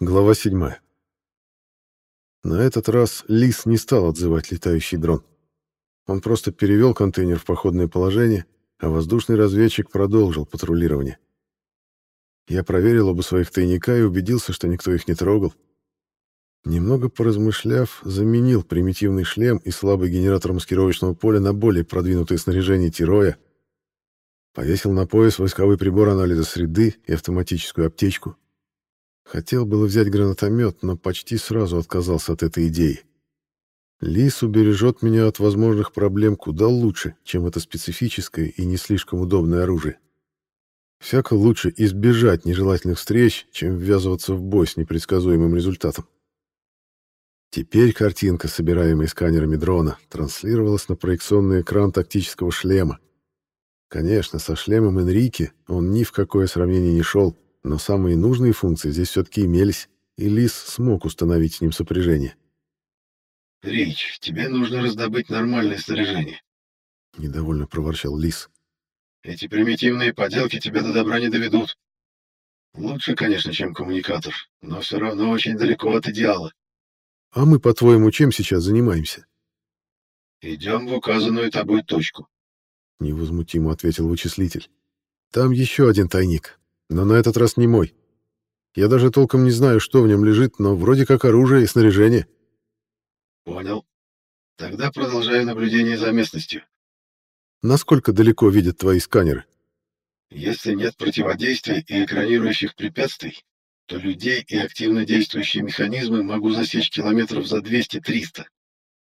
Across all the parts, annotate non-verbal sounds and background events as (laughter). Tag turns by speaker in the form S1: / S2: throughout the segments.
S1: Глава 7. На этот раз Лис не стал отзывать летающий дрон. Он просто перевел контейнер в походное положение, а воздушный разведчик продолжил патрулирование. Я проверил оба своих тайника и убедился, что никто их не трогал. Немного поразмышляв, заменил примитивный шлем и слабый генератор маскировочного поля на более продвинутое снаряжение Тироя, повесил на пояс войсковой прибор анализа среды и автоматическую аптечку, Хотел было взять гранатомет, но почти сразу отказался от этой идеи. Лис убережет меня от возможных проблем куда лучше, чем это специфическое и не слишком удобное оружие. Всяко лучше избежать нежелательных встреч, чем ввязываться в бой с непредсказуемым результатом. Теперь картинка, собираемая сканерами дрона, транслировалась на проекционный экран тактического шлема. Конечно, со шлемом Энрике он ни в какое сравнение не шел, но самые нужные функции здесь все-таки имелись, и Лис смог установить с ним сопряжение.
S2: «Рич, тебе нужно раздобыть нормальное снаряжение», —
S1: недовольно проворчал Лис.
S2: «Эти примитивные поделки тебя до добра не доведут. Лучше, конечно, чем коммуникатор, но все равно очень далеко от идеала».
S1: «А мы, по-твоему, чем сейчас занимаемся?»
S2: «Идем в указанную тобой точку», —
S1: невозмутимо ответил вычислитель. «Там еще один тайник но на этот раз не мой. Я даже толком не знаю, что в нем лежит, но вроде как оружие и снаряжение.
S2: Понял. Тогда продолжаю наблюдение за местностью.
S1: Насколько далеко видят твои сканеры?
S2: Если нет противодействия и экранирующих препятствий, то людей и активно действующие механизмы могу засечь километров за 200-300,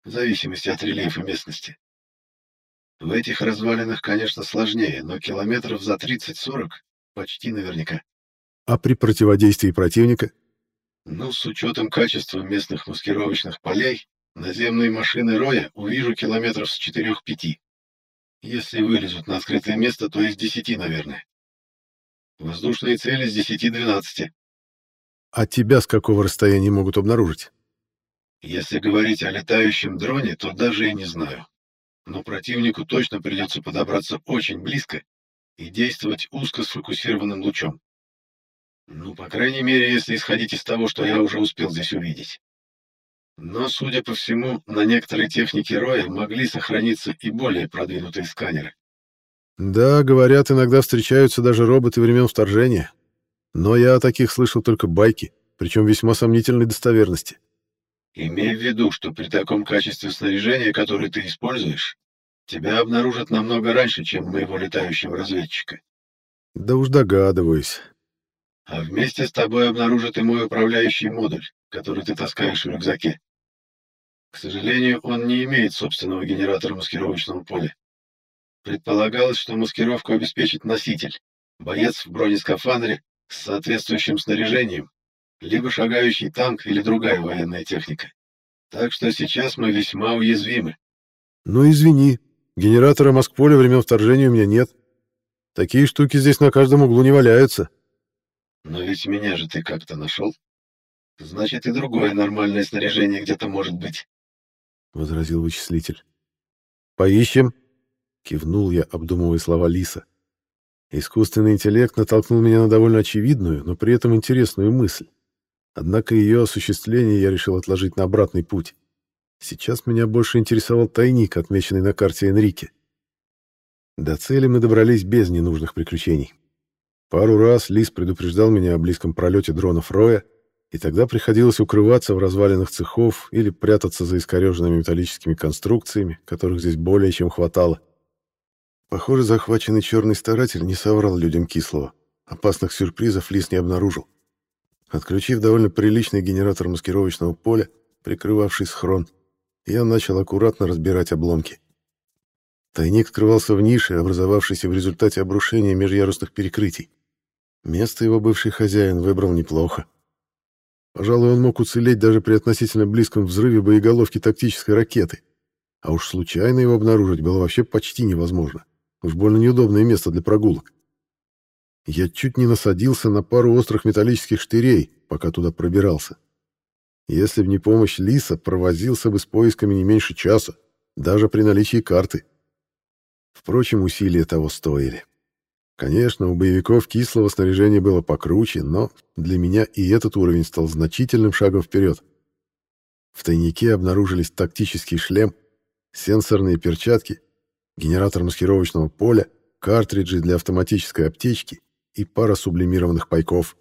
S2: в зависимости от рельефа местности. В этих развалинах, конечно, сложнее, но километров за 30-40 Почти наверняка.
S1: А при противодействии противника?
S2: Ну, с учетом качества местных маскировочных полей, наземные машины Роя увижу километров с 4-5. Если вылезут на открытое место, то из 10, наверное. Воздушные цели с 10-12.
S1: А тебя с какого расстояния могут обнаружить?
S2: Если говорить о летающем дроне, то даже и не знаю. Но противнику точно придется подобраться очень близко и действовать узко сфокусированным лучом. Ну, по крайней мере, если исходить из того, что я уже успел здесь увидеть. Но, судя по всему, на некоторой технике Роя могли сохраниться и более продвинутые сканеры.
S1: Да, говорят, иногда встречаются даже роботы времен вторжения. Но я о таких слышал только байки, причем весьма сомнительной достоверности.
S2: Имей в виду, что при таком качестве снаряжения, которое ты используешь, Тебя обнаружат намного раньше, чем моего летающего разведчика.
S1: Да уж догадываюсь.
S2: А вместе с тобой обнаружат и мой управляющий модуль, который ты таскаешь в рюкзаке. К сожалению, он не имеет собственного генератора маскировочного поля. Предполагалось, что маскировку обеспечит носитель, боец в бронескафандре с соответствующим снаряжением, либо шагающий танк или другая военная техника. Так что сейчас мы весьма уязвимы.
S1: Ну, извини, Генератора Москполя времен вторжения у меня нет. Такие штуки здесь на каждом углу не валяются.
S2: Но ведь меня же ты как-то нашел. Значит, и другое нормальное снаряжение где-то может быть.
S1: Возразил вычислитель. Поищем. Кивнул я, обдумывая слова Лиса. Искусственный интеллект натолкнул меня на довольно очевидную, но при этом интересную мысль. Однако ее осуществление я решил отложить на обратный путь. Сейчас меня больше интересовал тайник, отмеченный на карте Энрике. До цели мы добрались без ненужных приключений. Пару раз Лис предупреждал меня о близком пролете дронов Роя, и тогда приходилось укрываться в развалинах цехов или прятаться за искореженными металлическими конструкциями, которых здесь более чем хватало. Похоже, захваченный черный старатель не соврал людям кислого. Опасных сюрпризов Лис не обнаружил. Отключив довольно приличный генератор маскировочного поля, прикрывавший схрон, я начал аккуратно разбирать обломки. Тайник скрывался в нише, образовавшейся в результате обрушения межярусных перекрытий. Место его бывший хозяин выбрал неплохо. Пожалуй, он мог уцелеть даже при относительно близком взрыве боеголовки тактической ракеты. А уж случайно его обнаружить было вообще почти невозможно. Уж больно неудобное место для прогулок. Я чуть не насадился на пару острых металлических штырей, пока туда пробирался. Если б не помощь Лиса, провозился бы с поисками не меньше часа, даже при наличии карты. Впрочем, усилия того стоили. Конечно, у боевиков кислого снаряжения было покруче, но для меня и этот уровень стал значительным шагом вперед. В тайнике обнаружились тактический шлем, сенсорные перчатки, генератор маскировочного поля, картриджи для автоматической аптечки и пара сублимированных пайков.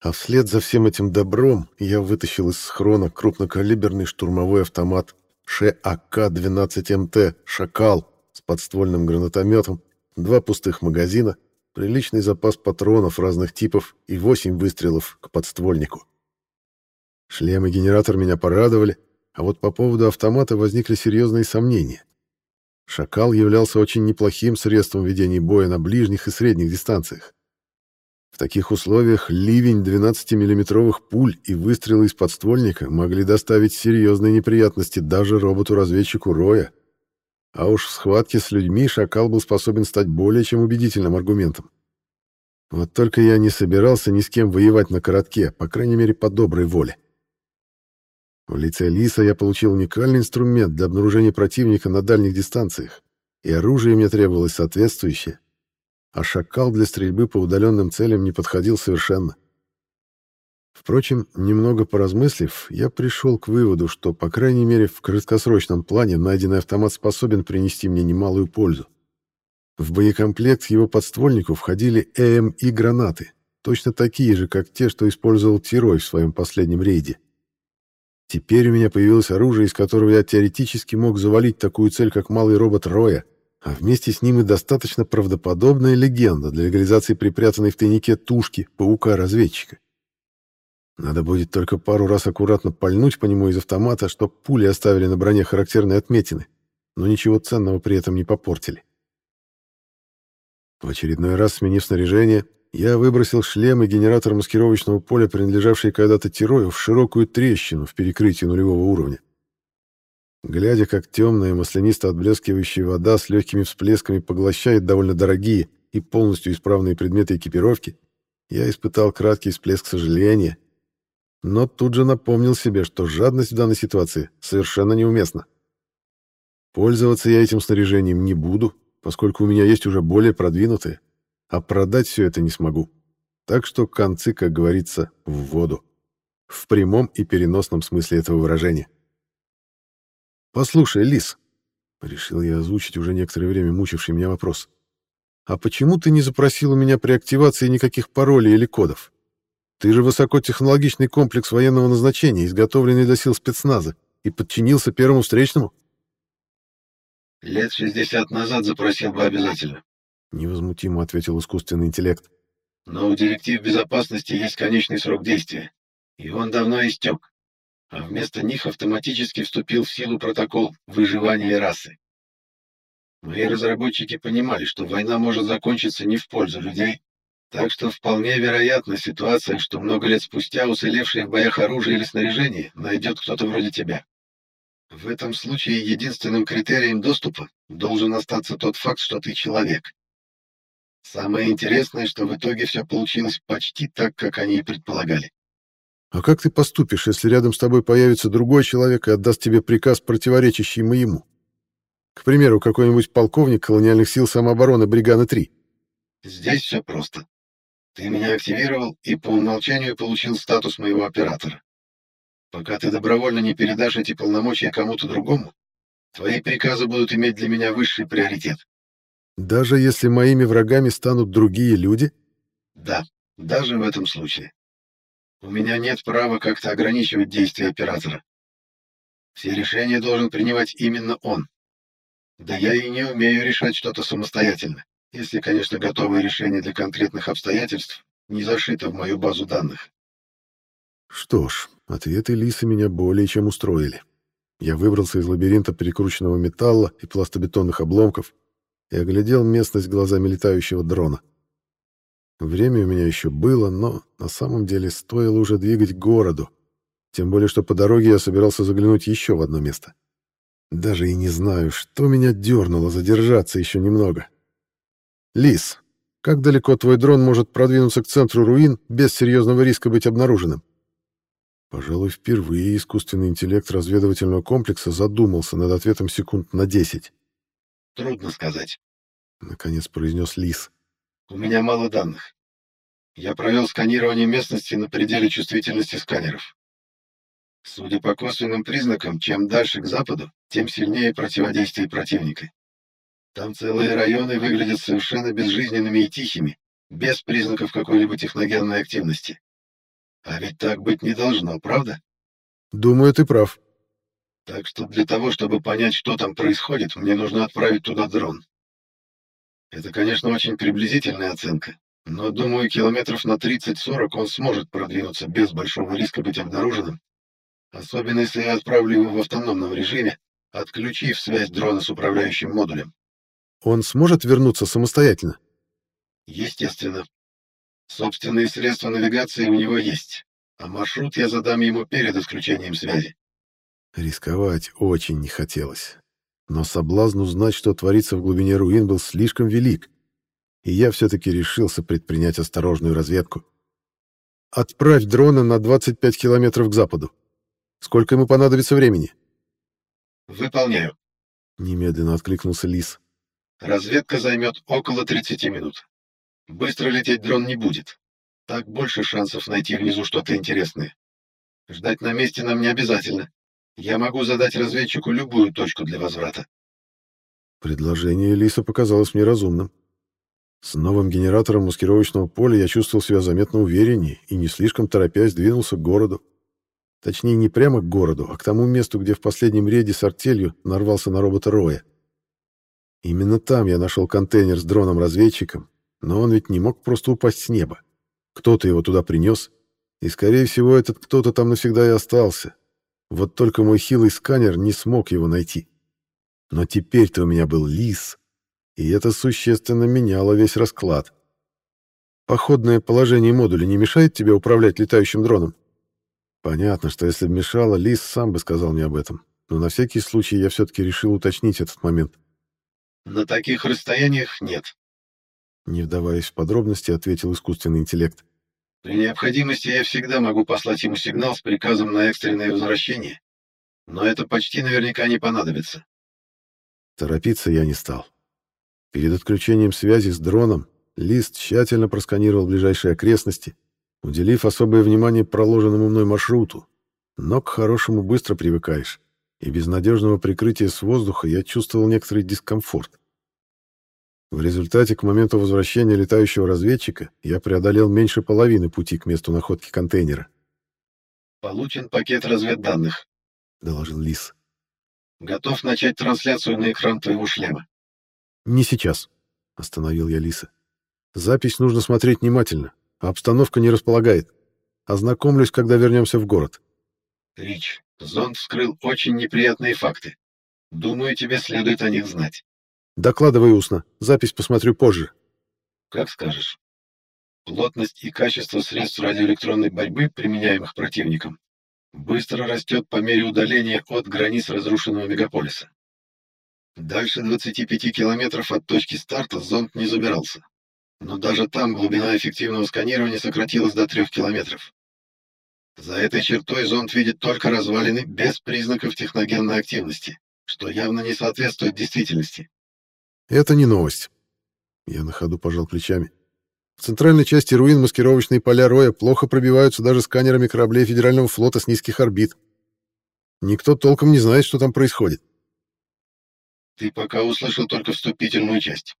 S1: А вслед за всем этим добром я вытащил из схрона крупнокалиберный штурмовой автомат ШАК-12МТ «Шакал» с подствольным гранатометом, два пустых магазина, приличный запас патронов разных типов и восемь выстрелов к подствольнику. Шлем и генератор меня порадовали, а вот по поводу автомата возникли серьезные сомнения. «Шакал» являлся очень неплохим средством ведения боя на ближних и средних дистанциях. В таких условиях ливень 12-миллиметровых пуль и выстрелы из подствольника могли доставить серьезные неприятности даже роботу-разведчику Роя. А уж в схватке с людьми «Шакал» был способен стать более чем убедительным аргументом. Вот только я не собирался ни с кем воевать на коротке, по крайней мере, по доброй воле. В лице Лиса я получил уникальный инструмент для обнаружения противника на дальних дистанциях, и оружие мне требовалось соответствующее. А шакал для стрельбы по удаленным целям не подходил совершенно. Впрочем, немного поразмыслив, я пришел к выводу, что, по крайней мере, в краткосрочном плане найденный автомат способен принести мне немалую пользу. В боекомплект его подствольнику входили ЭМИ-гранаты, точно такие же, как те, что использовал Тирой в своем последнем рейде. Теперь у меня появилось оружие, из которого я теоретически мог завалить такую цель, как малый робот Роя, а вместе с ним и достаточно правдоподобная легенда для легализации припрятанной в тайнике тушки паука-разведчика. Надо будет только пару раз аккуратно пальнуть по нему из автомата, чтоб пули оставили на броне характерные отметины, но ничего ценного при этом не попортили. В очередной раз, сменив снаряжение, я выбросил шлем и генератор маскировочного поля, принадлежавший когда-то Тирою, в широкую трещину в перекрытии нулевого уровня. Глядя, как темная, маслянисто отблескивающая вода с легкими всплесками поглощает довольно дорогие и полностью исправные предметы экипировки, я испытал краткий всплеск сожаления, но тут же напомнил себе, что жадность в данной ситуации совершенно неуместна. Пользоваться я этим снаряжением не буду, поскольку у меня есть уже более продвинутые, а продать все это не смогу. Так что концы, как говорится, в воду. В прямом и переносном смысле этого выражения. «Послушай, Лис», — решил я озвучить уже некоторое время мучивший меня вопрос, «а почему ты не запросил у меня при активации никаких паролей или кодов? Ты же высокотехнологичный комплекс военного назначения, изготовленный для сил спецназа, и подчинился первому встречному?»
S2: «Лет шестьдесят назад запросил бы обязательно.
S1: Невозмутимо ответил искусственный интеллект.
S2: Но у директив безопасности есть конечный срок действия, и он давно истек. А вместо них автоматически вступил в силу протокол выживания расы. Мои разработчики понимали, что война может закончиться не в пользу людей, так что вполне вероятна ситуация, что много лет спустя уцелевшее в боях оружие или снаряжение найдет кто-то вроде тебя. В этом случае единственным критерием доступа должен остаться тот факт, что ты человек. Самое интересное, что в итоге все получилось почти так, как они и предполагали.
S1: А как ты поступишь, если рядом с тобой появится другой человек и отдаст тебе приказ, противоречащий моему? К примеру, какой-нибудь полковник колониальных сил самообороны Бригана-3.
S2: Здесь все просто. Ты меня активировал и по умолчанию получил статус моего оператора. Пока ты добровольно не передашь эти полномочия кому-то другому, твои приказы будут иметь для меня высший приоритет.
S1: Даже если моими врагами станут другие люди?
S2: Да, даже в этом случае. У меня нет права как-то ограничивать действия оператора. Все решения должен принимать именно он. Да я и не умею решать что-то самостоятельно, если, конечно, готовое решение для конкретных обстоятельств не зашито в мою базу данных.
S1: Что ж, ответы Лисы меня более чем устроили. Я выбрался из лабиринта перекрученного металла и пластобетонных обломков, и оглядел местность глазами летающего дрона. Время у меня еще было, но на самом деле стоило уже двигать к городу, тем более что по дороге я собирался заглянуть еще в одно место. Даже и не знаю, что меня дернуло задержаться еще немного. «Лис, как далеко твой дрон может продвинуться к центру руин без серьезного риска быть обнаруженным?» Пожалуй, впервые искусственный интеллект разведывательного комплекса задумался над ответом секунд на десять.
S2: Трудно сказать.
S1: Наконец произнес Лис.
S2: У меня мало данных. Я провел сканирование местности на пределе чувствительности сканеров. Судя по косвенным признакам, чем дальше к западу, тем сильнее противодействие противника. Там целые районы выглядят совершенно безжизненными и тихими, без признаков какой-либо техногенной активности. А ведь так быть не должно, правда?
S1: Думаю, ты прав.
S2: Так что для того, чтобы понять, что там происходит, мне нужно отправить туда дрон. Это, конечно, очень приблизительная оценка, но, думаю, километров на 30-40 он сможет продвинуться без большого риска быть обнаруженным, особенно если я отправлю его в автономном режиме, отключив связь дрона с управляющим модулем.
S1: Он сможет вернуться самостоятельно?
S2: Естественно. Собственные средства навигации у него есть, а маршрут я задам ему перед отключением связи.
S1: Рисковать очень не хотелось но соблазн узнать, что творится в глубине руин, был слишком велик, и я все-таки решился предпринять осторожную разведку. «Отправь дрона на 25 километров к западу. Сколько ему понадобится времени?»
S2: «Выполняю», —
S1: немедленно откликнулся Лис.
S2: «Разведка займет около 30 минут. Быстро лететь дрон не будет. Так больше шансов найти внизу что-то интересное. Ждать на месте нам не обязательно. Я могу задать разведчику любую точку для возврата.
S1: Предложение Лиса показалось мне разумным. С новым генератором маскировочного поля я чувствовал себя заметно увереннее и не слишком торопясь двинулся к городу. Точнее, не прямо к городу, а к тому месту, где в последнем рейде с артелью нарвался на робота Роя. Именно там я нашел контейнер с дроном-разведчиком, но он ведь не мог просто упасть с неба. Кто-то его туда принес, и, скорее всего, этот кто-то там навсегда и остался, вот только мой хилый сканер не смог его найти. Но теперь-то у меня был лис, и это существенно меняло весь расклад. Походное положение модуля не мешает тебе управлять летающим дроном? Понятно, что если бы мешало, лис сам бы сказал мне об этом. Но на всякий случай я все-таки решил уточнить этот момент.
S2: На таких расстояниях нет.
S1: Не вдаваясь в подробности, ответил искусственный интеллект.
S2: При необходимости я всегда могу послать ему сигнал с приказом на экстренное возвращение, но это почти наверняка не понадобится.
S1: Торопиться я не стал. Перед отключением связи с дроном Лист тщательно просканировал ближайшие окрестности, уделив особое внимание проложенному мной маршруту. Но к хорошему быстро привыкаешь, и без надежного прикрытия с воздуха я чувствовал некоторый дискомфорт. В результате, к моменту возвращения летающего разведчика, я преодолел меньше половины пути к месту находки контейнера.
S2: «Получен пакет разведданных», — доложил Лис. «Готов начать трансляцию на экран твоего шлема».
S1: «Не сейчас», — остановил я Лиса. «Запись нужно смотреть внимательно, а обстановка не располагает. Ознакомлюсь, когда вернемся в город».
S2: «Рич, зонд вскрыл очень неприятные факты. Думаю, тебе следует о них знать».
S1: Докладывай устно. Запись посмотрю позже.
S2: Как скажешь. Плотность и качество средств радиоэлектронной борьбы, применяемых противником, быстро растет по мере удаления от границ разрушенного мегаполиса. Дальше 25 километров от точки старта зонд не забирался. Но даже там глубина эффективного сканирования сократилась до 3 километров. За этой чертой зонд видит только развалины без признаков техногенной активности, что явно не соответствует действительности.
S1: Это не новость. Я на ходу пожал плечами. В центральной части руин маскировочные поля Роя плохо пробиваются даже сканерами кораблей Федерального флота с низких орбит. Никто толком не знает, что там происходит.
S2: Ты пока услышал только вступительную часть.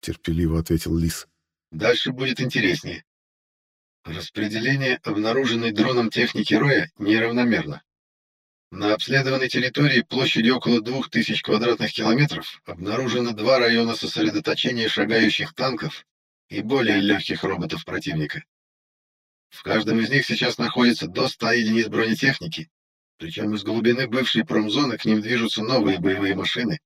S1: Терпеливо ответил Лис.
S2: Дальше будет интереснее. Распределение обнаруженной дроном техники Роя неравномерно. На обследованной территории площадью около 2000 квадратных километров обнаружено два района сосредоточения шагающих танков и более легких роботов противника. В каждом из них сейчас находится до 100 единиц бронетехники, причем из глубины бывшей промзоны к ним движутся новые боевые машины.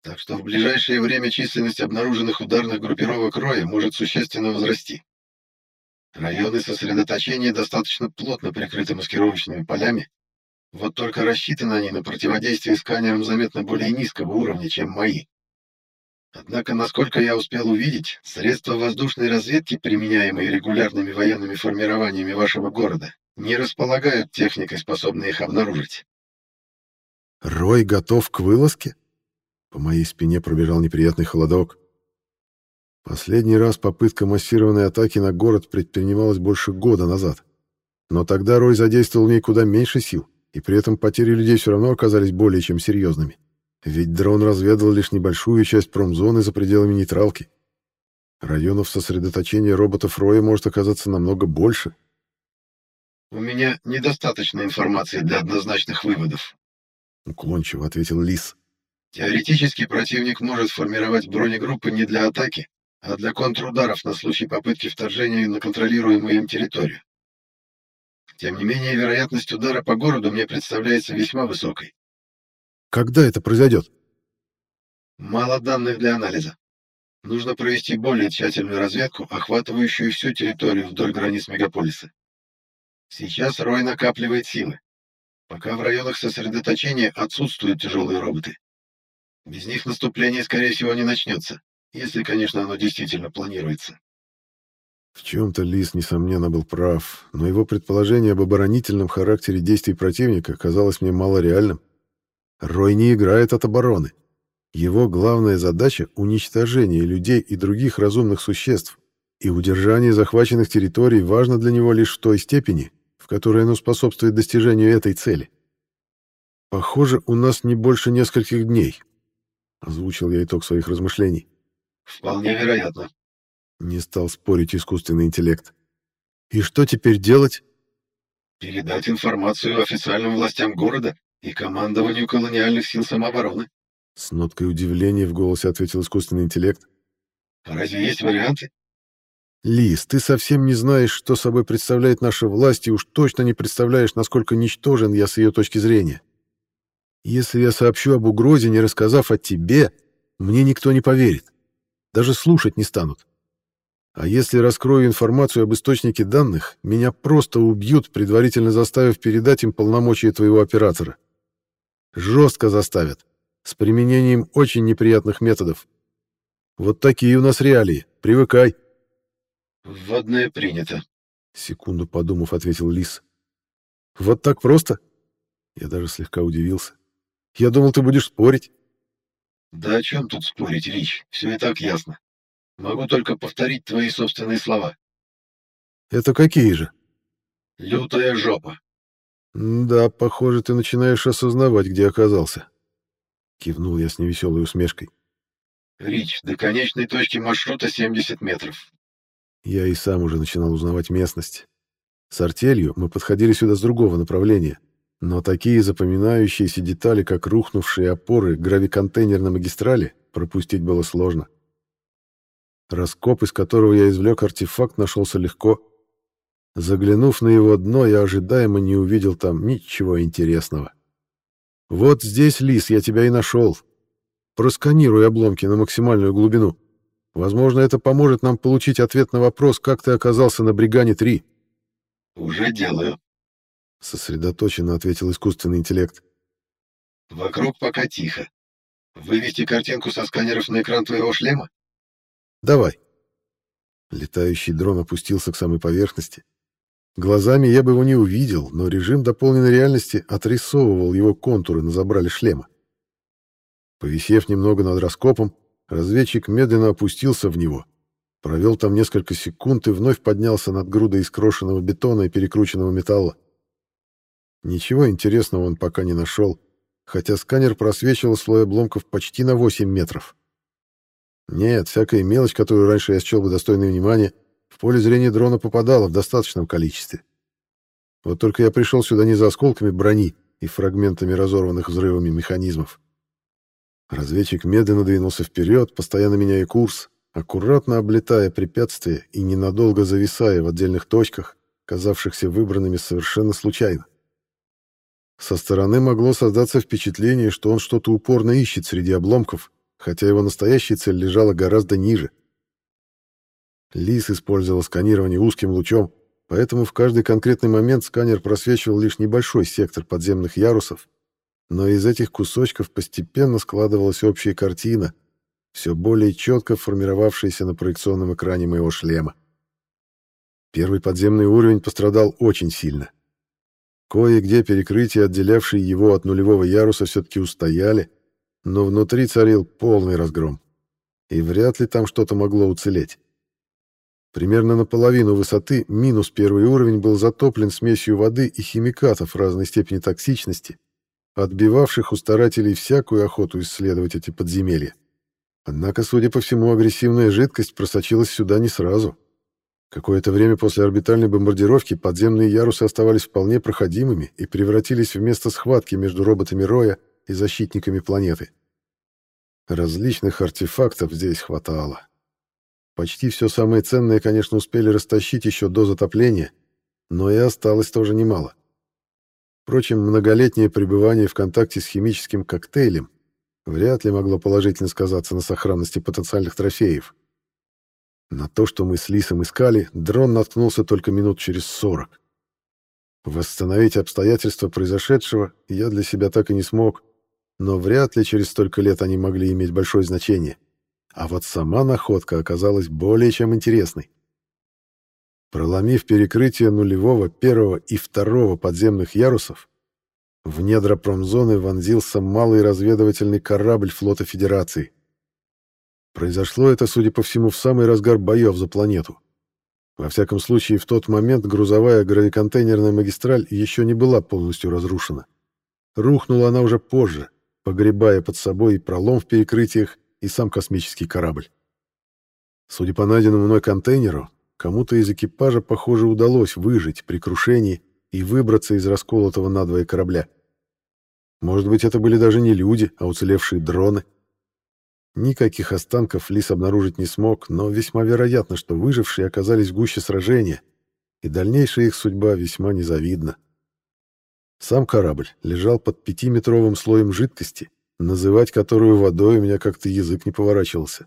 S2: Так что в ближайшее время численность обнаруженных ударных группировок Роя может существенно возрасти. Районы сосредоточения достаточно плотно прикрыты маскировочными полями, вот только рассчитаны они на противодействие сканерам заметно более низкого уровня, чем мои. Однако, насколько я успел увидеть, средства воздушной разведки, применяемые регулярными военными формированиями вашего города, не располагают техникой, способной их обнаружить.
S1: Рой готов к вылазке? По моей спине пробежал неприятный холодок. Последний раз попытка массированной атаки на город предпринималась больше года назад. Но тогда Рой задействовал в ней куда меньше сил, и при этом потери людей все равно оказались более чем серьезными. Ведь дрон разведал лишь небольшую часть промзоны за пределами нейтралки. Районов сосредоточения роботов Роя может оказаться намного больше.
S2: «У меня недостаточно информации для однозначных выводов», —
S1: уклончиво ответил Лис.
S2: «Теоретически противник может формировать бронегруппы не для атаки, а для контрударов на случай попытки вторжения на контролируемую им территорию. Тем не менее, вероятность удара по городу мне представляется весьма высокой.
S1: Когда это произойдет?
S2: Мало данных для анализа. Нужно провести более тщательную разведку, охватывающую всю территорию вдоль границ мегаполиса. Сейчас Рой накапливает силы. Пока в районах сосредоточения отсутствуют тяжелые роботы. Без них наступление, скорее всего, не начнется, если, конечно, оно действительно планируется.
S1: В чем-то Лис, несомненно, был прав, но его предположение об оборонительном характере действий противника казалось мне малореальным. Рой не играет от обороны. Его главная задача — уничтожение людей и других разумных существ, и удержание захваченных территорий важно для него лишь в той степени, в которой оно способствует достижению этой цели. «Похоже, у нас не больше нескольких дней», — озвучил я итог своих размышлений.
S2: «Вполне вероятно»,
S1: не стал спорить искусственный интеллект. И что теперь делать?
S2: Передать информацию официальным властям города и командованию колониальных сил самообороны.
S1: С ноткой удивления в голосе ответил искусственный интеллект.
S2: А разве есть варианты?
S1: Лис, ты совсем не знаешь, что собой представляет наша власть, и уж точно не представляешь, насколько ничтожен я с ее точки зрения. Если я сообщу об угрозе, не рассказав о тебе, мне никто не поверит. Даже слушать не станут. А если раскрою информацию об источнике данных, меня просто убьют, предварительно заставив передать им полномочия твоего оператора. Жестко заставят, с применением очень неприятных методов. Вот такие у нас реалии. Привыкай.
S2: Вводное принято.
S1: Секунду подумав, ответил Лис. Вот так просто? Я даже слегка удивился. Я думал, ты будешь спорить.
S2: Да о чем тут спорить, Рич? Все и так ясно. Могу только повторить твои собственные слова.
S1: Это какие же?
S2: Лютая жопа.
S1: Да, похоже, ты начинаешь осознавать, где оказался. Кивнул я с невеселой усмешкой.
S2: Рич, до конечной точки маршрута 70 метров.
S1: Я и сам уже начинал узнавать местность. С артелью мы подходили сюда с другого направления, но такие запоминающиеся детали, как рухнувшие опоры гравиконтейнер на магистрали, пропустить было сложно. Раскоп, из которого я извлек артефакт, нашелся легко. Заглянув на его дно, я ожидаемо не увидел там ничего интересного. «Вот здесь, Лис, я тебя и нашел. Просканируй обломки на максимальную глубину. Возможно, это поможет нам получить ответ на вопрос, как ты оказался на Бригане-3».
S2: «Уже делаю», —
S1: сосредоточенно ответил искусственный интеллект.
S2: «Вокруг пока тихо. Вывести картинку со сканеров на экран твоего шлема?»
S1: Давай. Летающий дрон опустился к самой поверхности. Глазами я бы его не увидел, но режим дополненной реальности отрисовывал его контуры на забрале шлема. Повисев немного над раскопом, разведчик медленно опустился в него, провел там несколько секунд и вновь поднялся над грудой искрошенного бетона и перекрученного металла. Ничего интересного он пока не нашел, хотя сканер просвечивал слой обломков почти на 8 метров. Нет, всякая мелочь, которую раньше я счел бы достойной внимания, в поле зрения дрона попадала в достаточном количестве. Вот только я пришел сюда не за осколками брони и фрагментами разорванных взрывами механизмов. Разведчик медленно двинулся вперед, постоянно меняя курс, аккуратно облетая препятствия и ненадолго зависая в отдельных точках, казавшихся выбранными совершенно случайно. Со стороны могло создаться впечатление, что он что-то упорно ищет среди обломков, хотя его настоящая цель лежала гораздо ниже. Лис использовал сканирование узким лучом, поэтому в каждый конкретный момент сканер просвечивал лишь небольшой сектор подземных ярусов, но из этих кусочков постепенно складывалась общая картина, все более четко формировавшаяся на проекционном экране моего шлема. Первый подземный уровень пострадал очень сильно. Кое-где перекрытия, отделявшие его от нулевого яруса, все-таки устояли, но внутри царил полный разгром. и вряд ли там что-то могло уцелеть. Примерно наполовину высоты минус первый уровень был затоплен смесью воды и химикатов разной степени токсичности, отбивавших у старателей всякую охоту исследовать эти подземелья. Однако, судя по всему, агрессивная жидкость просочилась сюда не сразу. Какое-то время после орбитальной бомбардировки подземные ярусы оставались вполне проходимыми и превратились в место схватки между роботами Роя и защитниками планеты. Различных артефактов здесь хватало. Почти все самое ценное, конечно, успели растащить еще до затопления, но и осталось тоже немало. Впрочем, многолетнее пребывание в контакте с химическим коктейлем вряд ли могло положительно сказаться на сохранности потенциальных трофеев. На то, что мы с Лисом искали, дрон наткнулся только минут через сорок. Восстановить обстоятельства произошедшего я для себя так и не смог, но вряд ли через столько лет они могли иметь большое значение. А вот сама находка оказалась более чем интересной. Проломив перекрытие нулевого, первого и второго подземных ярусов, в недра промзоны вонзился малый разведывательный корабль флота Федерации. Произошло это, судя по всему, в самый разгар боев за планету. Во всяком случае, в тот момент грузовая гравиконтейнерная магистраль еще не была полностью разрушена. Рухнула она уже позже, погребая под собой и пролом в перекрытиях, и сам космический корабль. Судя по найденному мной контейнеру, кому-то из экипажа, похоже, удалось выжить при крушении и выбраться из расколотого надвое корабля. Может быть, это были даже не люди, а уцелевшие дроны. Никаких останков Лис обнаружить не смог, но весьма вероятно, что выжившие оказались в гуще сражения, и дальнейшая их судьба весьма незавидна. Сам корабль лежал под пятиметровым слоем жидкости, называть которую водой у меня как-то язык не поворачивался.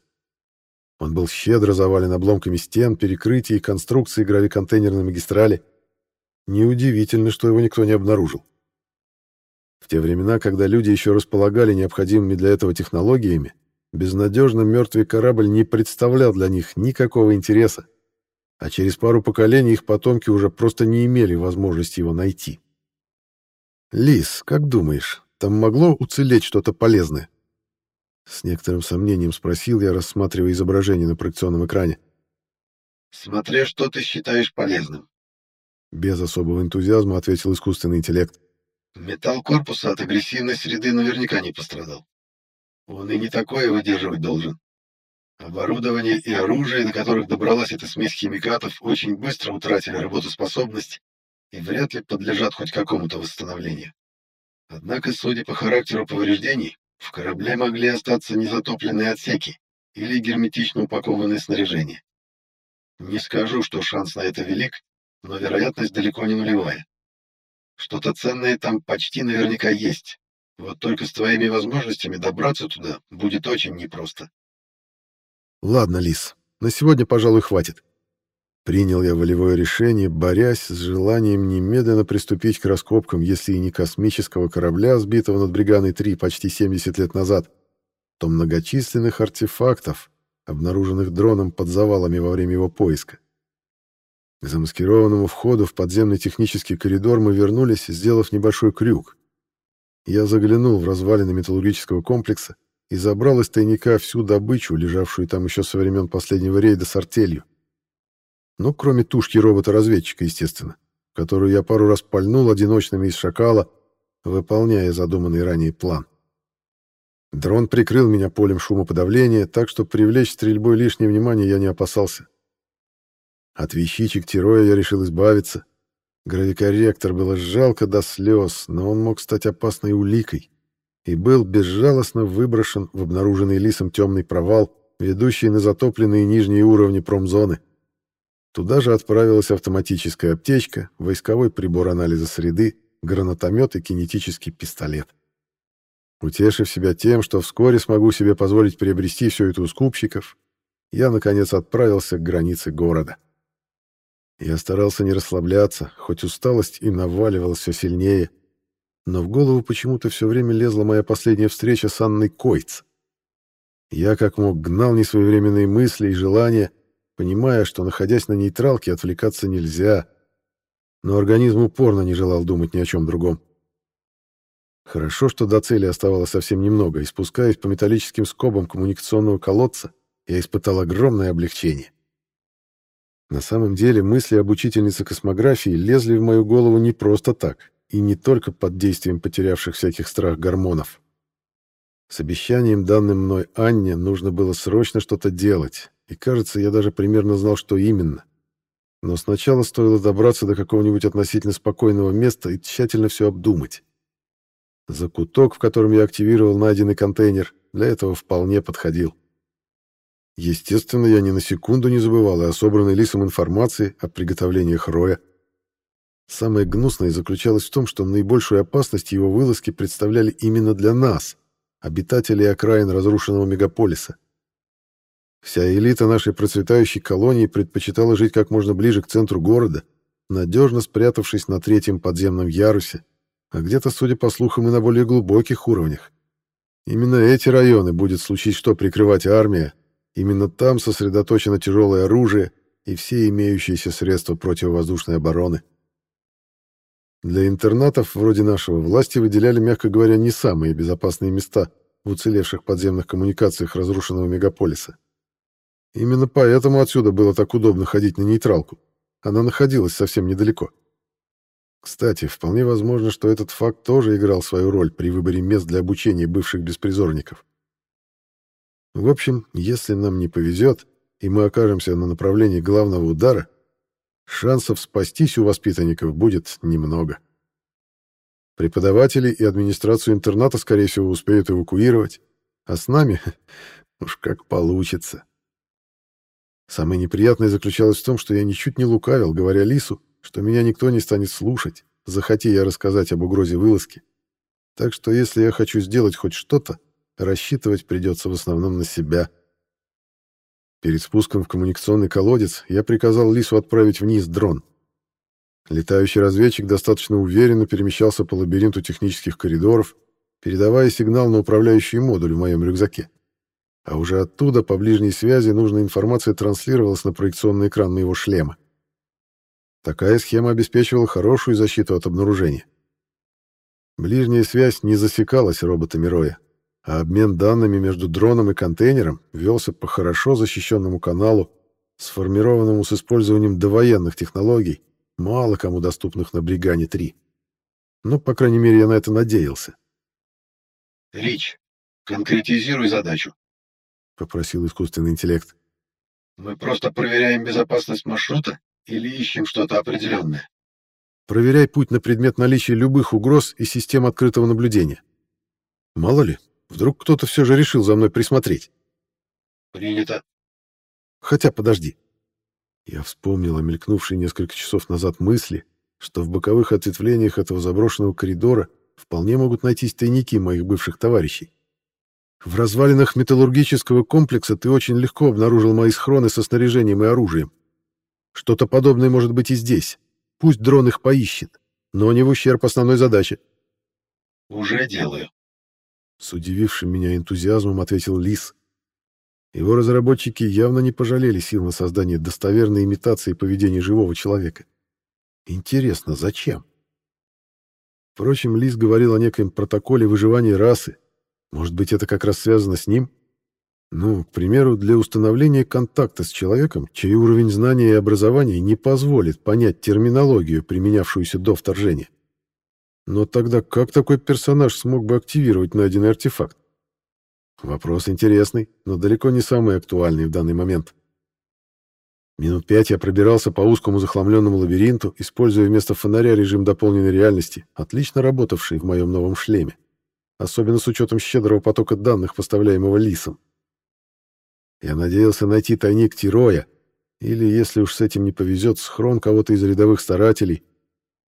S1: Он был щедро завален обломками стен, перекрытий и конструкций гравиконтейнерной магистрали. Неудивительно, что его никто не обнаружил. В те времена, когда люди еще располагали необходимыми для этого технологиями, безнадежно мертвый корабль не представлял для них никакого интереса, а через пару поколений их потомки уже просто не имели возможности его найти. «Лис, как думаешь, там могло уцелеть что-то полезное?» С некоторым сомнением спросил я, рассматривая изображение на проекционном экране.
S2: «Смотря что ты считаешь полезным».
S1: Без особого энтузиазма ответил искусственный интеллект.
S2: «Металл корпуса от агрессивной среды наверняка не пострадал. Он и не такое выдерживать должен. Оборудование и оружие, до которых добралась эта смесь химикатов, очень быстро утратили работоспособность и вряд ли подлежат хоть какому-то восстановлению. Однако, судя по характеру повреждений, в корабле могли остаться незатопленные отсеки или герметично упакованное снаряжение. Не скажу, что шанс на это велик, но вероятность далеко не нулевая. Что-то ценное там почти наверняка есть. Вот только с твоими возможностями добраться туда будет очень непросто.
S1: Ладно, Лис, на сегодня, пожалуй, хватит. Принял я волевое решение, борясь с желанием немедленно приступить к раскопкам, если и не космического корабля, сбитого над Бриганой-3 почти 70 лет назад, то многочисленных артефактов, обнаруженных дроном под завалами во время его поиска. К замаскированному входу в подземный технический коридор мы вернулись, сделав небольшой крюк. Я заглянул в развалины металлургического комплекса и забрал из тайника всю добычу, лежавшую там еще со времен последнего рейда с артелью. Ну, кроме тушки робота-разведчика, естественно, которую я пару раз пальнул одиночными из шакала, выполняя задуманный ранее план. Дрон прикрыл меня полем шумоподавления, так что привлечь стрельбой лишнее внимание я не опасался. От вещичек Тироя я решил избавиться. Гравикорректор было жалко до слез, но он мог стать опасной уликой и был безжалостно выброшен в обнаруженный лисом темный провал, ведущий на затопленные нижние уровни промзоны. Туда же отправилась автоматическая аптечка, войсковой прибор анализа среды, гранатомет и кинетический пистолет. Утешив себя тем, что вскоре смогу себе позволить приобрести все это у скупщиков, я, наконец, отправился к границе города. Я старался не расслабляться, хоть усталость и наваливалась все сильнее, но в голову почему-то все время лезла моя последняя встреча с Анной Койц. Я как мог гнал несвоевременные мысли и желания, понимая, что, находясь на нейтралке, отвлекаться нельзя, но организм упорно не желал думать ни о чем другом. Хорошо, что до цели оставалось совсем немного, и спускаясь по металлическим скобам коммуникационного колодца, я испытал огромное облегчение. На самом деле мысли об учительнице космографии лезли в мою голову не просто так, и не только под действием потерявших всяких страх гормонов. С обещанием, данным мной Анне, нужно было срочно что-то делать, и, кажется, я даже примерно знал, что именно. Но сначала стоило добраться до какого-нибудь относительно спокойного места и тщательно все обдумать. Закуток, в котором я активировал найденный контейнер, для этого вполне подходил. Естественно, я ни на секунду не забывал и о собранной Лисом информации о приготовлениях Роя. Самое гнусное заключалось в том, что наибольшую опасность его вылазки представляли именно для нас, обитателей окраин разрушенного мегаполиса. Вся элита нашей процветающей колонии предпочитала жить как можно ближе к центру города, надежно спрятавшись на третьем подземном ярусе, а где-то, судя по слухам, и на более глубоких уровнях. Именно эти районы будет случить что прикрывать армия, Именно там сосредоточено тяжелое оружие и все имеющиеся средства противовоздушной обороны. Для интернатов вроде нашего власти выделяли, мягко говоря, не самые безопасные места в уцелевших подземных коммуникациях разрушенного мегаполиса. Именно поэтому отсюда было так удобно ходить на нейтралку. Она находилась совсем недалеко. Кстати, вполне возможно, что этот факт тоже играл свою роль при выборе мест для обучения бывших беспризорников. В общем, если нам не повезет, и мы окажемся на направлении главного удара, шансов спастись у воспитанников будет немного. Преподаватели и администрацию интерната, скорее всего, успеют эвакуировать, а с нами (laughs) уж как получится. Самое неприятное заключалось в том, что я ничуть не лукавил, говоря Лису, что меня никто не станет слушать, захоти я рассказать об угрозе вылазки. Так что если я хочу сделать хоть что-то, Рассчитывать придется в основном на себя. Перед спуском в коммуникационный колодец я приказал Лису отправить вниз дрон. Летающий разведчик достаточно уверенно перемещался по лабиринту технических коридоров, передавая сигнал на управляющий модуль в моем рюкзаке. А уже оттуда, по ближней связи, нужная информация транслировалась на проекционный экран моего шлема. Такая схема обеспечивала хорошую защиту от обнаружения. Ближняя связь не засекалась роботами Роя, а обмен данными между дроном и контейнером велся по хорошо защищенному каналу, сформированному с использованием довоенных технологий, мало кому доступных на Бригане-3. Ну, по крайней мере, я на это надеялся.
S2: «Рич, конкретизируй задачу», —
S1: попросил искусственный интеллект.
S2: «Мы просто проверяем безопасность маршрута или ищем что-то определенное?»
S1: «Проверяй путь на предмет наличия любых угроз и систем открытого наблюдения. Мало ли, Вдруг кто-то все же решил за мной присмотреть.
S2: Принято.
S1: Хотя подожди. Я вспомнил о мелькнувшей несколько часов назад мысли, что в боковых ответвлениях этого заброшенного коридора вполне могут найтись тайники моих бывших товарищей. В развалинах металлургического комплекса ты очень легко обнаружил мои схроны со снаряжением и оружием. Что-то подобное может быть и здесь. Пусть дрон их поищет, но не в ущерб основной задаче.
S2: Уже делаю.
S1: С удивившим меня энтузиазмом ответил Лис. Его разработчики явно не пожалели сил на создание достоверной имитации поведения живого человека. Интересно, зачем? Впрочем, Лис говорил о некоем протоколе выживания расы. Может быть, это как раз связано с ним? Ну, к примеру, для установления контакта с человеком, чей уровень знания и образования не позволит понять терминологию, применявшуюся до вторжения. Но тогда как такой персонаж смог бы активировать найденный артефакт? Вопрос интересный, но далеко не самый актуальный в данный момент. Минут пять я пробирался по узкому захламленному лабиринту, используя вместо фонаря режим дополненной реальности, отлично работавший в моем новом шлеме, особенно с учетом щедрого потока данных, поставляемого лисом. Я надеялся найти тайник Тироя, или, если уж с этим не повезет, схрон кого-то из рядовых старателей,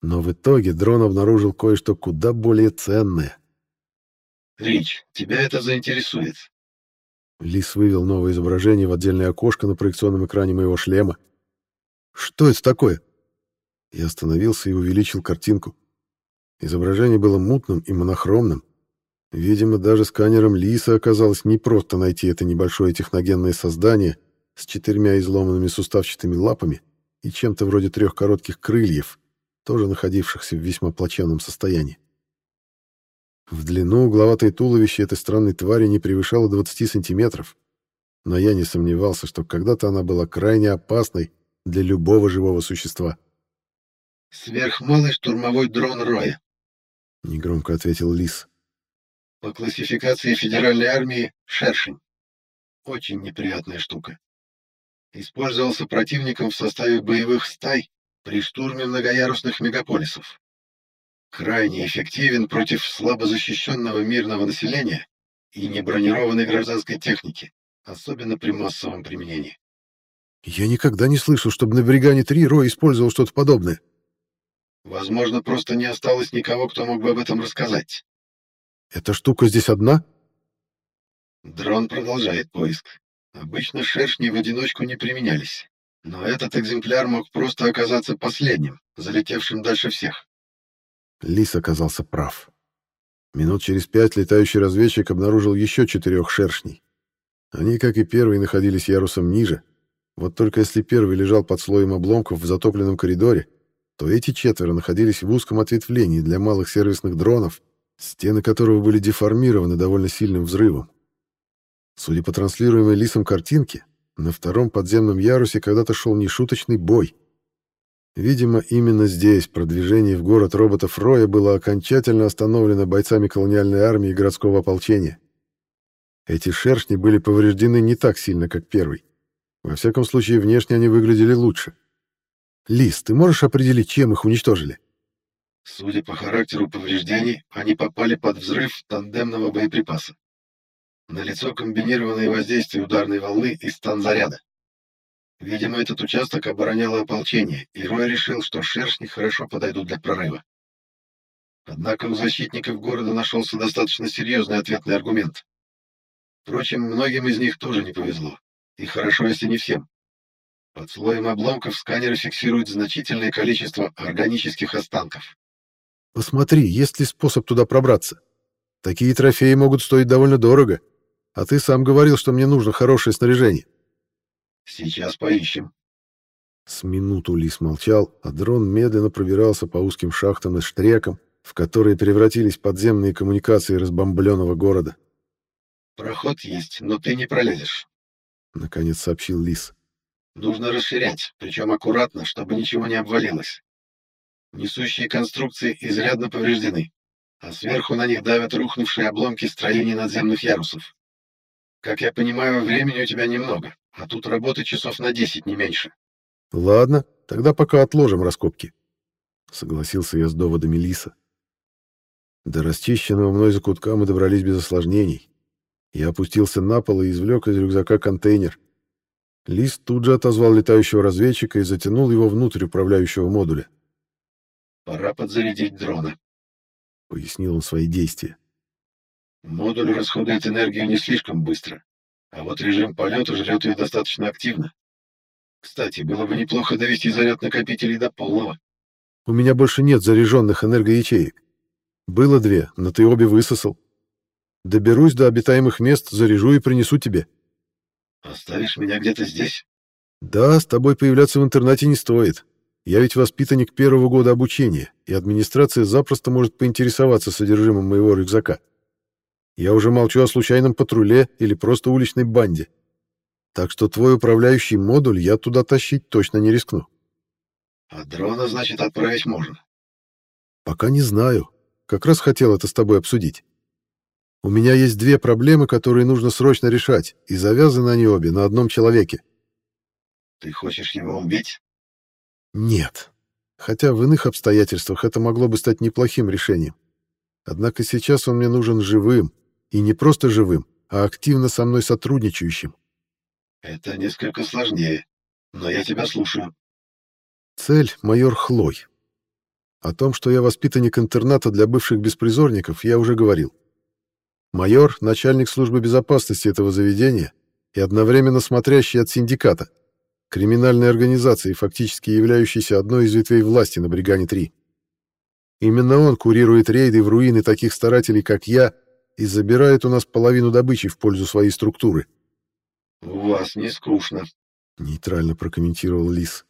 S1: но в итоге дрон обнаружил кое-что куда более ценное.
S2: «Рич, тебя это заинтересует».
S1: Лис вывел новое изображение в отдельное окошко на проекционном экране моего шлема. «Что это такое?» Я остановился и увеличил картинку. Изображение было мутным и монохромным. Видимо, даже сканером Лиса оказалось непросто найти это небольшое техногенное создание с четырьмя изломанными суставчатыми лапами и чем-то вроде трех коротких крыльев, тоже находившихся в весьма плачевном состоянии. В длину угловатое туловище этой странной твари не превышало 20 сантиметров. но я не сомневался, что когда-то она была крайне опасной для любого живого существа.
S2: «Сверхмалый штурмовой дрон Роя», —
S1: негромко ответил Лис.
S2: «По классификации Федеральной армии — шершень. Очень неприятная штука. Использовался противником в составе боевых стай при штурме многоярусных мегаполисов. Крайне эффективен против слабо защищенного мирного населения и небронированной гражданской техники, особенно при массовом применении.
S1: Я никогда не слышал, чтобы на Бригане-3 Рой использовал что-то подобное.
S2: Возможно, просто не осталось никого, кто мог бы об этом рассказать.
S1: Эта штука здесь одна?
S2: Дрон продолжает поиск. Обычно шершни в одиночку не применялись. Но этот экземпляр мог просто оказаться последним, залетевшим дальше всех.
S1: Лис оказался прав. Минут через пять летающий разведчик обнаружил еще четырех шершней. Они, как и первый, находились ярусом ниже. Вот только если первый лежал под слоем обломков в затопленном коридоре, то эти четверо находились в узком ответвлении для малых сервисных дронов, стены которого были деформированы довольно сильным взрывом. Судя по транслируемой лисом картинке, на втором подземном ярусе когда-то шел нешуточный бой. Видимо, именно здесь продвижение в город роботов Роя было окончательно остановлено бойцами колониальной армии и городского ополчения. Эти шершни были повреждены не так сильно, как первый. Во всяком случае, внешне они выглядели лучше. Лис, ты можешь определить, чем их уничтожили?
S2: Судя по характеру повреждений, они попали под взрыв тандемного боеприпаса. Налицо комбинированное воздействие ударной волны и стан заряда. Видимо, этот участок обороняло ополчение, и Рой решил, что шершни хорошо подойдут для прорыва. Однако у защитников города нашелся достаточно серьезный ответный аргумент. Впрочем, многим из них тоже не повезло. И хорошо, если не всем. Под слоем обломков сканеры фиксируют значительное количество органических останков.
S1: Посмотри, есть ли способ туда пробраться. Такие трофеи могут стоить довольно дорого. А ты сам говорил, что мне нужно хорошее снаряжение.
S2: Сейчас поищем.
S1: С минуту Лис молчал, а дрон медленно пробирался по узким шахтам и штрекам, в которые превратились подземные коммуникации разбомбленного города.
S2: «Проход есть, но ты не пролезешь», —
S1: наконец сообщил Лис.
S2: «Нужно расширять, причем аккуратно, чтобы ничего не обвалилось. Несущие конструкции изрядно повреждены, а сверху на них давят рухнувшие обломки строений надземных ярусов. Как я понимаю, времени у тебя немного, а тут работы часов на десять, не меньше.
S1: Ладно, тогда пока отложим раскопки. Согласился я с доводами Лиса. До расчищенного мной закутка мы добрались без осложнений. Я опустился на пол и извлек из рюкзака контейнер. Лис тут же отозвал летающего разведчика и затянул его внутрь управляющего модуля.
S2: «Пора подзарядить дрона», —
S1: пояснил он свои действия.
S2: Модуль расходует энергию не слишком быстро, а вот режим полета жрет ее достаточно активно. Кстати, было бы неплохо довести заряд накопителей до полного.
S1: У меня больше нет заряженных энергоячеек. Было две, но ты обе высосал. Доберусь до обитаемых мест, заряжу и принесу тебе.
S2: Оставишь меня где-то здесь?
S1: Да, с тобой появляться в интернате не стоит. Я ведь воспитанник первого года обучения, и администрация запросто может поинтересоваться содержимым моего рюкзака. Я уже молчу о случайном патруле или просто уличной банде. Так что твой управляющий модуль я туда тащить точно не рискну.
S2: А дрона, значит, отправить можно?
S1: Пока не знаю. Как раз хотел это с тобой обсудить. У меня есть две проблемы, которые нужно срочно решать, и завязаны они обе на одном человеке.
S2: Ты хочешь его убить?
S1: Нет. Хотя в иных обстоятельствах это могло бы стать неплохим решением. Однако сейчас он мне нужен живым, и не просто живым, а активно со мной сотрудничающим.
S2: Это несколько сложнее, но я тебя слушаю.
S1: Цель — майор Хлой. О том, что я воспитанник интерната для бывших беспризорников, я уже говорил. Майор — начальник службы безопасности этого заведения и одновременно смотрящий от синдиката, криминальной организации, фактически являющейся одной из ветвей власти на Бригане-3. Именно он курирует рейды в руины таких старателей, как я, и забирает у нас половину добычи в пользу своей структуры.
S2: «У вас не скучно», —
S1: нейтрально прокомментировал Лис.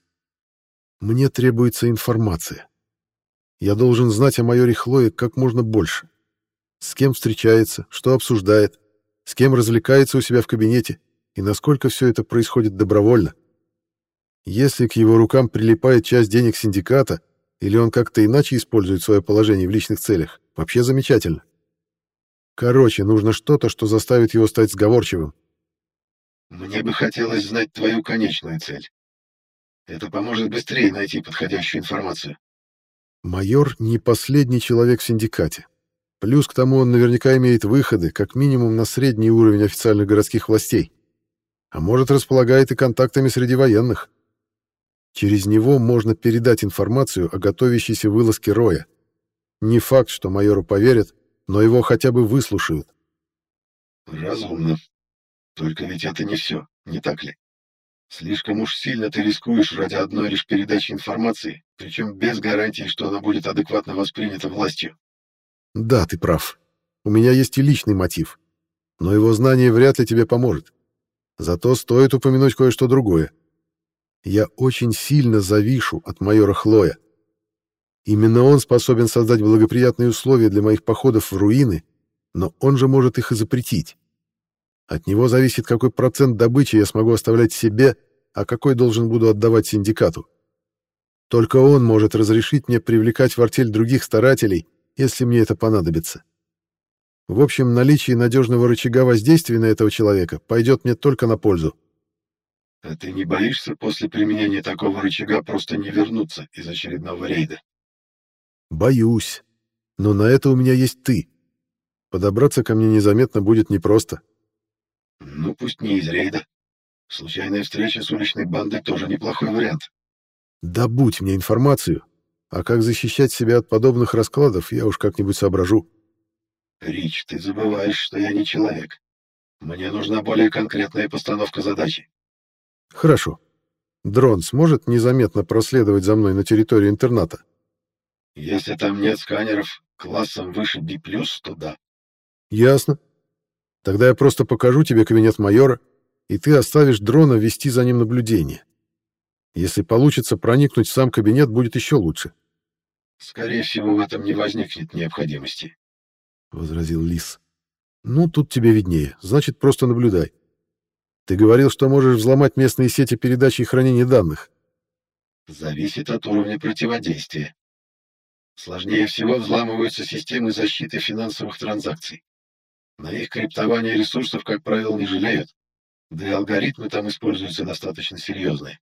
S1: «Мне требуется информация. Я должен знать о майоре Хлое как можно больше. С кем встречается, что обсуждает, с кем развлекается у себя в кабинете, и насколько все это происходит добровольно. Если к его рукам прилипает часть денег синдиката, или он как-то иначе использует свое положение в личных целях, вообще замечательно. Короче, нужно что-то, что заставит его стать сговорчивым.
S2: Мне бы хотелось знать твою конечную цель. Это поможет быстрее найти подходящую информацию.
S1: Майор не последний человек в синдикате. Плюс к тому он наверняка имеет выходы, как минимум на средний уровень официальных городских властей. А может, располагает и контактами среди военных. Через него можно передать информацию о готовящейся вылазке Роя. Не факт, что майору поверят, но его хотя бы выслушают.
S2: Разумно. Только ведь это не все, не так ли? Слишком уж сильно ты рискуешь ради одной лишь передачи информации, причем без гарантии, что она будет адекватно воспринята властью.
S1: Да, ты прав. У меня есть и личный мотив. Но его знание вряд ли тебе поможет. Зато стоит упомянуть кое-что другое. Я очень сильно завишу от майора Хлоя. Именно он способен создать благоприятные условия для моих походов в руины, но он же может их и запретить. От него зависит, какой процент добычи я смогу оставлять себе, а какой должен буду отдавать синдикату. Только он может разрешить мне привлекать в артель других старателей, если мне это понадобится. В общем, наличие надежного рычага воздействия на этого человека пойдет мне только на пользу.
S2: А ты не боишься после применения такого рычага просто не вернуться из очередного рейда?
S1: Боюсь. Но на это у меня есть ты. Подобраться ко мне незаметно будет непросто.
S2: Ну, пусть не из рейда. Случайная встреча с уличной бандой тоже неплохой вариант.
S1: Добудь мне информацию, а как защищать себя от подобных раскладов, я уж как-нибудь соображу.
S2: Рич, ты забываешь, что я не человек. Мне нужна более конкретная постановка задачи.
S1: Хорошо. Дрон сможет незаметно проследовать за мной на территорию интерната?
S2: Если там нет сканеров классом выше B+, то да.
S1: Ясно. Тогда я просто покажу тебе кабинет майора, и ты оставишь дрона вести за ним наблюдение. Если получится проникнуть в сам кабинет, будет еще лучше.
S2: Скорее всего, в этом не возникнет необходимости, —
S1: возразил Лис. Ну, тут тебе виднее. Значит, просто наблюдай. Ты говорил, что можешь взломать местные сети передачи и хранения данных.
S2: Зависит от уровня противодействия. Сложнее всего взламываются системы защиты финансовых транзакций. На их криптование ресурсов, как правило, не жалеют, да и алгоритмы там используются достаточно серьезные.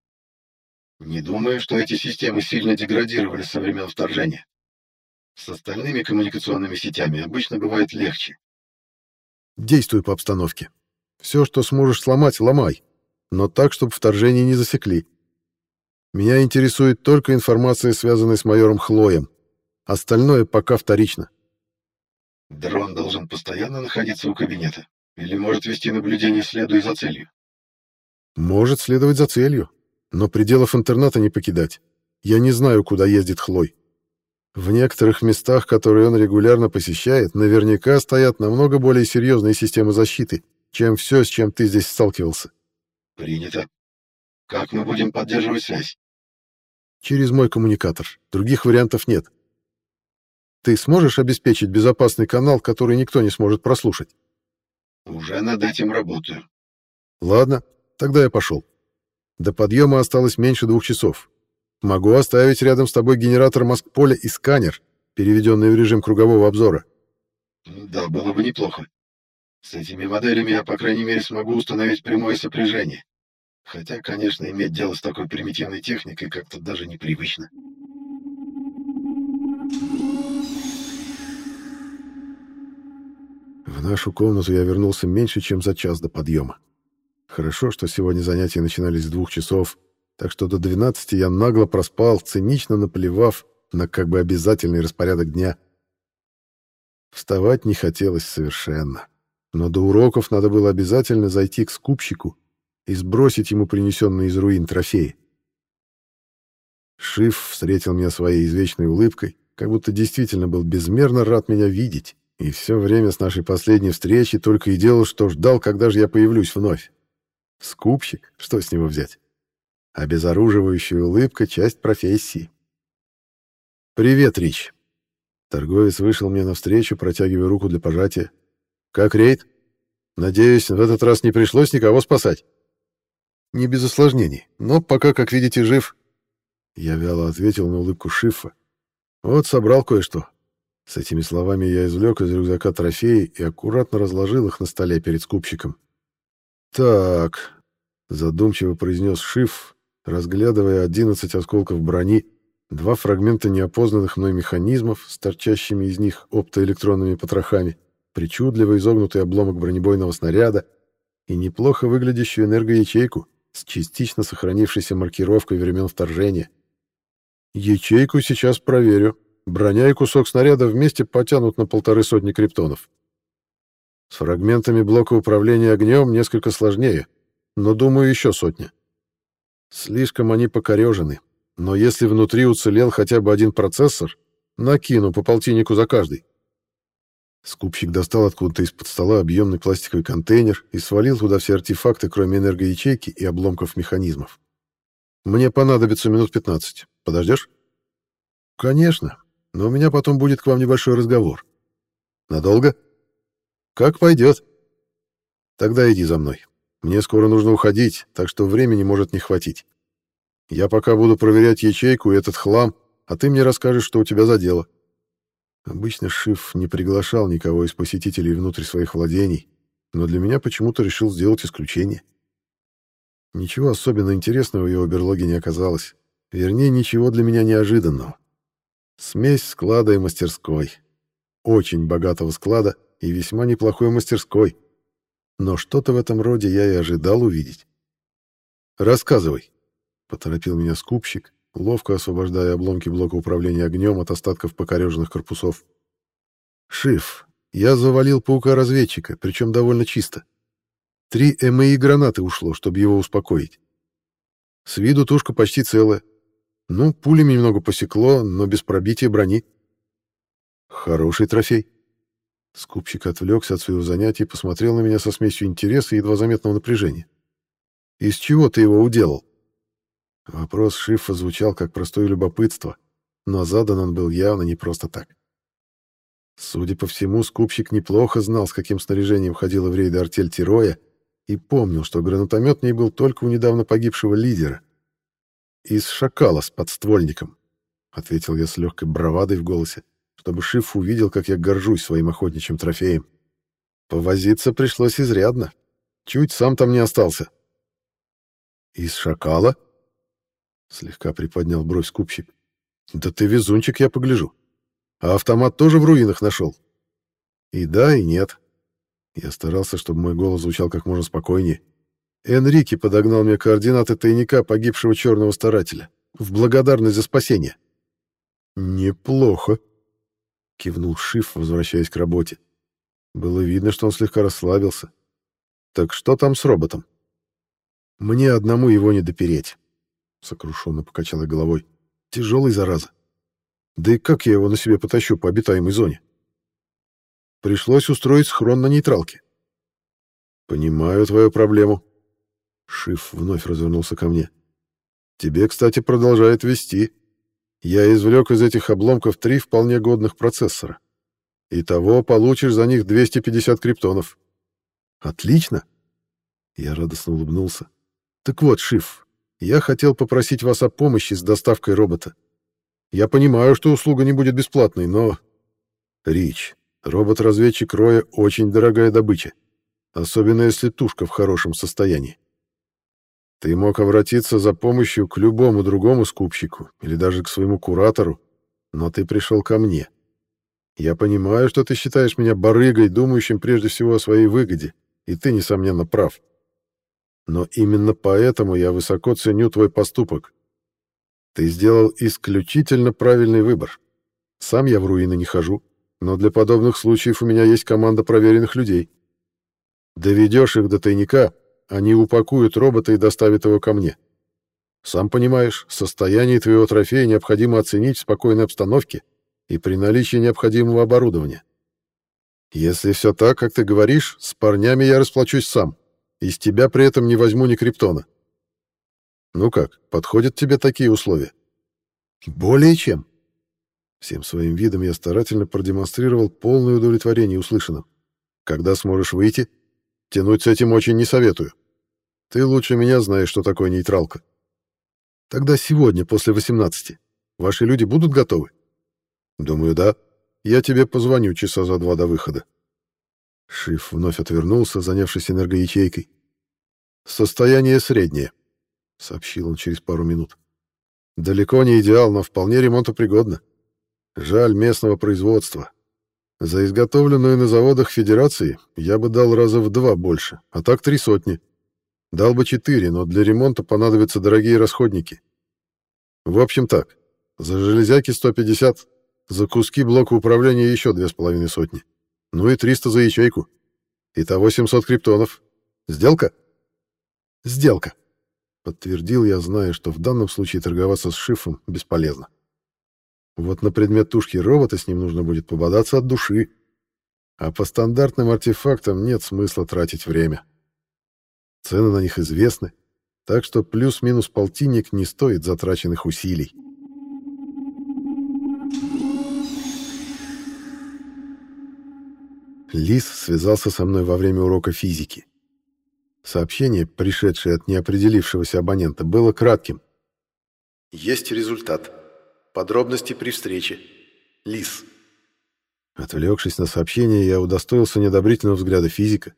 S2: Не думаю, что эти системы сильно деградировали со времен вторжения. С остальными коммуникационными сетями обычно бывает легче.
S1: Действуй по обстановке. Все, что сможешь сломать, ломай. Но так, чтобы вторжение не засекли. Меня интересует только информация, связанная с майором Хлоем. Остальное пока вторично.
S2: Дрон должен постоянно находиться у кабинета? Или может вести наблюдение, следуя за целью?
S1: Может следовать за целью, но пределов интерната не покидать. Я не знаю, куда ездит Хлой. В некоторых местах, которые он регулярно посещает, наверняка стоят намного более серьезные системы защиты, чем все, с чем ты здесь сталкивался.
S2: Принято. Как мы будем поддерживать связь?
S1: Через мой коммуникатор. Других вариантов нет. Ты сможешь обеспечить безопасный канал, который никто не сможет прослушать?
S2: Уже над этим работаю.
S1: Ладно, тогда я пошел. До подъема осталось меньше двух часов. Могу оставить рядом с тобой генератор Москполя и сканер, переведенный в режим кругового обзора.
S2: Да, было бы неплохо. С этими моделями я, по крайней мере, смогу установить прямое сопряжение. Хотя, конечно, иметь дело с такой примитивной техникой как-то даже непривычно.
S1: В нашу комнату я вернулся меньше, чем за час до подъема. Хорошо, что сегодня занятия начинались с двух часов, так что до 12 я нагло проспал, цинично наплевав на как бы обязательный распорядок дня. Вставать не хотелось совершенно. Но до уроков надо было обязательно зайти к скупщику и сбросить ему принесенные из руин трофеи. Шиф встретил меня своей извечной улыбкой, как будто действительно был безмерно рад меня видеть, и все время с нашей последней встречи только и делал, что ждал, когда же я появлюсь вновь. Скупщик, что с него взять? Обезоруживающая улыбка — часть профессии. «Привет, Рич». Торговец вышел мне навстречу, протягивая руку для пожатия. «Как рейд?» Надеюсь, в этот раз не пришлось никого спасать. Не без осложнений, но пока, как видите, жив. Я вяло ответил на улыбку Шифа. Вот собрал кое-что. С этими словами я извлек из рюкзака трофеи и аккуратно разложил их на столе перед скупщиком. «Так», — задумчиво произнес Шиф, разглядывая одиннадцать осколков брони, два фрагмента неопознанных мной механизмов с торчащими из них оптоэлектронными потрохами, причудливо изогнутый обломок бронебойного снаряда и неплохо выглядящую энергоячейку с частично сохранившейся маркировкой времен вторжения. «Ячейку сейчас проверю. Броня и кусок снаряда вместе потянут на полторы сотни криптонов. С фрагментами блока управления огнем несколько сложнее, но, думаю, еще сотня. Слишком они покорежены, но если внутри уцелел хотя бы один процессор, накину по полтиннику за каждый. Скупщик достал откуда-то из-под стола объемный пластиковый контейнер и свалил туда все артефакты, кроме энергоячейки и обломков механизмов. «Мне понадобится минут 15. Подождешь?» «Конечно, но у меня потом будет к вам небольшой разговор». «Надолго?» «Как пойдет». «Тогда иди за мной. Мне скоро нужно уходить, так что времени может не хватить. Я пока буду проверять ячейку и этот хлам, а ты мне расскажешь, что у тебя за дело. Обычно Шиф не приглашал никого из посетителей внутрь своих владений, но для меня почему-то решил сделать исключение. Ничего особенно интересного в его берлоге не оказалось. Вернее, ничего для меня неожиданного. Смесь склада и мастерской. Очень богатого склада и весьма неплохой мастерской. Но что-то в этом роде я и ожидал увидеть. «Рассказывай», — поторопил меня скупщик, ловко освобождая обломки блока управления огнем от остатков покореженных корпусов. «Шиф, я завалил паука-разведчика, причем довольно чисто. Три МИ гранаты ушло, чтобы его успокоить. С виду тушка почти целая. Ну, пулями немного посекло, но без пробития брони. Хороший трофей». Скупщик отвлекся от своего занятия и посмотрел на меня со смесью интереса и едва заметного напряжения. «Из чего ты его уделал?» Вопрос Шифа звучал как простое любопытство, но задан он был явно не просто так. Судя по всему, скупщик неплохо знал, с каким снаряжением ходила в рейды артель Тироя, и помнил, что гранатомет не был только у недавно погибшего лидера. «Из шакала с подствольником», — ответил я с легкой бравадой в голосе чтобы Шиф увидел, как я горжусь своим охотничьим трофеем. Повозиться пришлось изрядно. Чуть сам там не остался. «Из шакала?» Слегка приподнял бровь скупщик. «Да ты везунчик, я погляжу. А автомат тоже в руинах нашел?» «И да, и нет». Я старался, чтобы мой голос звучал как можно спокойнее. Энрике подогнал мне координаты тайника погибшего черного старателя. В благодарность за спасение. «Неплохо», кивнул Шиф, возвращаясь к работе. Было видно, что он слегка расслабился. Так что там с роботом? Мне одному его не допереть. Сокрушенно покачала головой. Тяжелый, зараза. Да и как я его на себе потащу по обитаемой зоне? Пришлось устроить схрон на нейтралке. Понимаю твою проблему. Шиф вновь развернулся ко мне. Тебе, кстати, продолжает вести. Я извлек из этих обломков три вполне годных процессора. Итого получишь за них 250 криптонов. Отлично. Я радостно улыбнулся. Так вот, Шиф, я хотел попросить вас о помощи с доставкой робота. Я понимаю, что услуга не будет бесплатной, но... Рич, робот-разведчик Роя очень дорогая добыча. Особенно если тушка в хорошем состоянии. Ты мог обратиться за помощью к любому другому скупщику или даже к своему куратору, но ты пришел ко мне. Я понимаю, что ты считаешь меня барыгой, думающим прежде всего о своей выгоде, и ты, несомненно, прав. Но именно поэтому я высоко ценю твой поступок. Ты сделал исключительно правильный выбор. Сам я в руины не хожу, но для подобных случаев у меня есть команда проверенных людей. Доведешь их до тайника, они упакуют робота и доставят его ко мне. Сам понимаешь, состояние твоего трофея необходимо оценить в спокойной обстановке и при наличии необходимого оборудования. Если все так, как ты говоришь, с парнями я расплачусь сам, и с тебя при этом не возьму ни криптона. Ну как, подходят тебе такие условия? Более чем. Всем своим видом я старательно продемонстрировал полное удовлетворение услышанным. Когда сможешь выйти? Тянуть с этим очень не советую. Ты лучше меня знаешь, что такое нейтралка. Тогда сегодня, после 18, ваши люди будут готовы? Думаю, да. Я тебе позвоню часа за два до выхода. Шиф вновь отвернулся, занявшись энергоячейкой. Состояние среднее, сообщил он через пару минут. Далеко не идеал, но вполне ремонтопригодно. Жаль местного производства. За изготовленную на заводах Федерации я бы дал раза в два больше, а так три сотни. Дал бы четыре, но для ремонта понадобятся дорогие расходники. В общем так, за железяки 150, за куски блока управления еще две с половиной сотни. Ну и 300 за ячейку. Итого 700 криптонов. Сделка? Сделка. Подтвердил я, зная, что в данном случае торговаться с шифом бесполезно. Вот на предмет тушки робота с ним нужно будет пободаться от души. А по стандартным артефактам нет смысла тратить время. Цены на них известны, так что плюс-минус полтинник не стоит затраченных усилий. Лис связался со мной во время урока физики. Сообщение, пришедшее от неопределившегося абонента, было кратким. «Есть результат. Подробности при встрече. Лис». Отвлекшись на сообщение, я удостоился неодобрительного взгляда физика.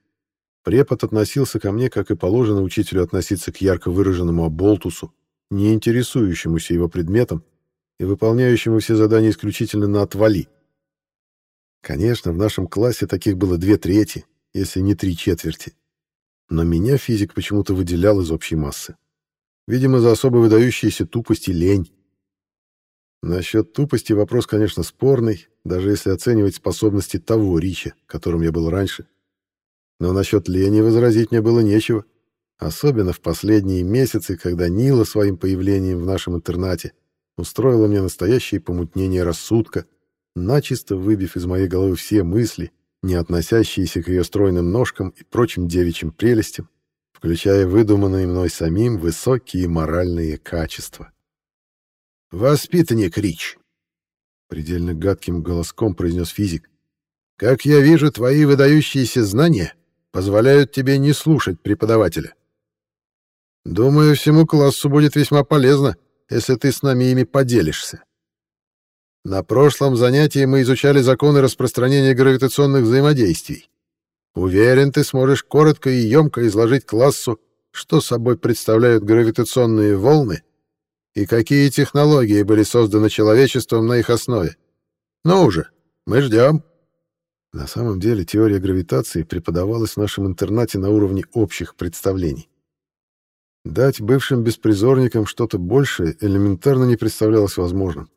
S1: Препод относился ко мне, как и положено учителю относиться к ярко выраженному оболтусу, не интересующемуся его предметом и выполняющему все задания исключительно на «отвали». Конечно, в нашем классе таких было две трети, если не три четверти. Но меня физик почему-то выделял из общей массы. Видимо, за особо выдающиеся тупость и лень. Насчет тупости вопрос, конечно, спорный, даже если оценивать способности того Рича, которым я был раньше. Но насчет лени возразить мне было нечего. Особенно в последние месяцы, когда Нила своим появлением в нашем интернате устроила мне настоящее помутнение рассудка, начисто выбив из моей головы все мысли, не относящиеся к ее стройным ножкам и прочим девичьим прелестям, включая выдуманные мной самим высокие моральные качества. «Воспитанник Рич!» — предельно гадким голоском произнес физик. «Как я вижу, твои выдающиеся знания позволяют тебе не слушать преподавателя. Думаю, всему классу будет весьма полезно, если ты с нами ими поделишься. На прошлом занятии мы изучали законы распространения гравитационных взаимодействий. Уверен, ты сможешь коротко и емко изложить классу, что собой представляют гравитационные волны и какие технологии были созданы человечеством на их основе. Ну уже, мы ждем. На самом деле теория гравитации преподавалась в нашем интернате на уровне общих представлений. Дать бывшим беспризорникам что-то большее элементарно не представлялось возможным.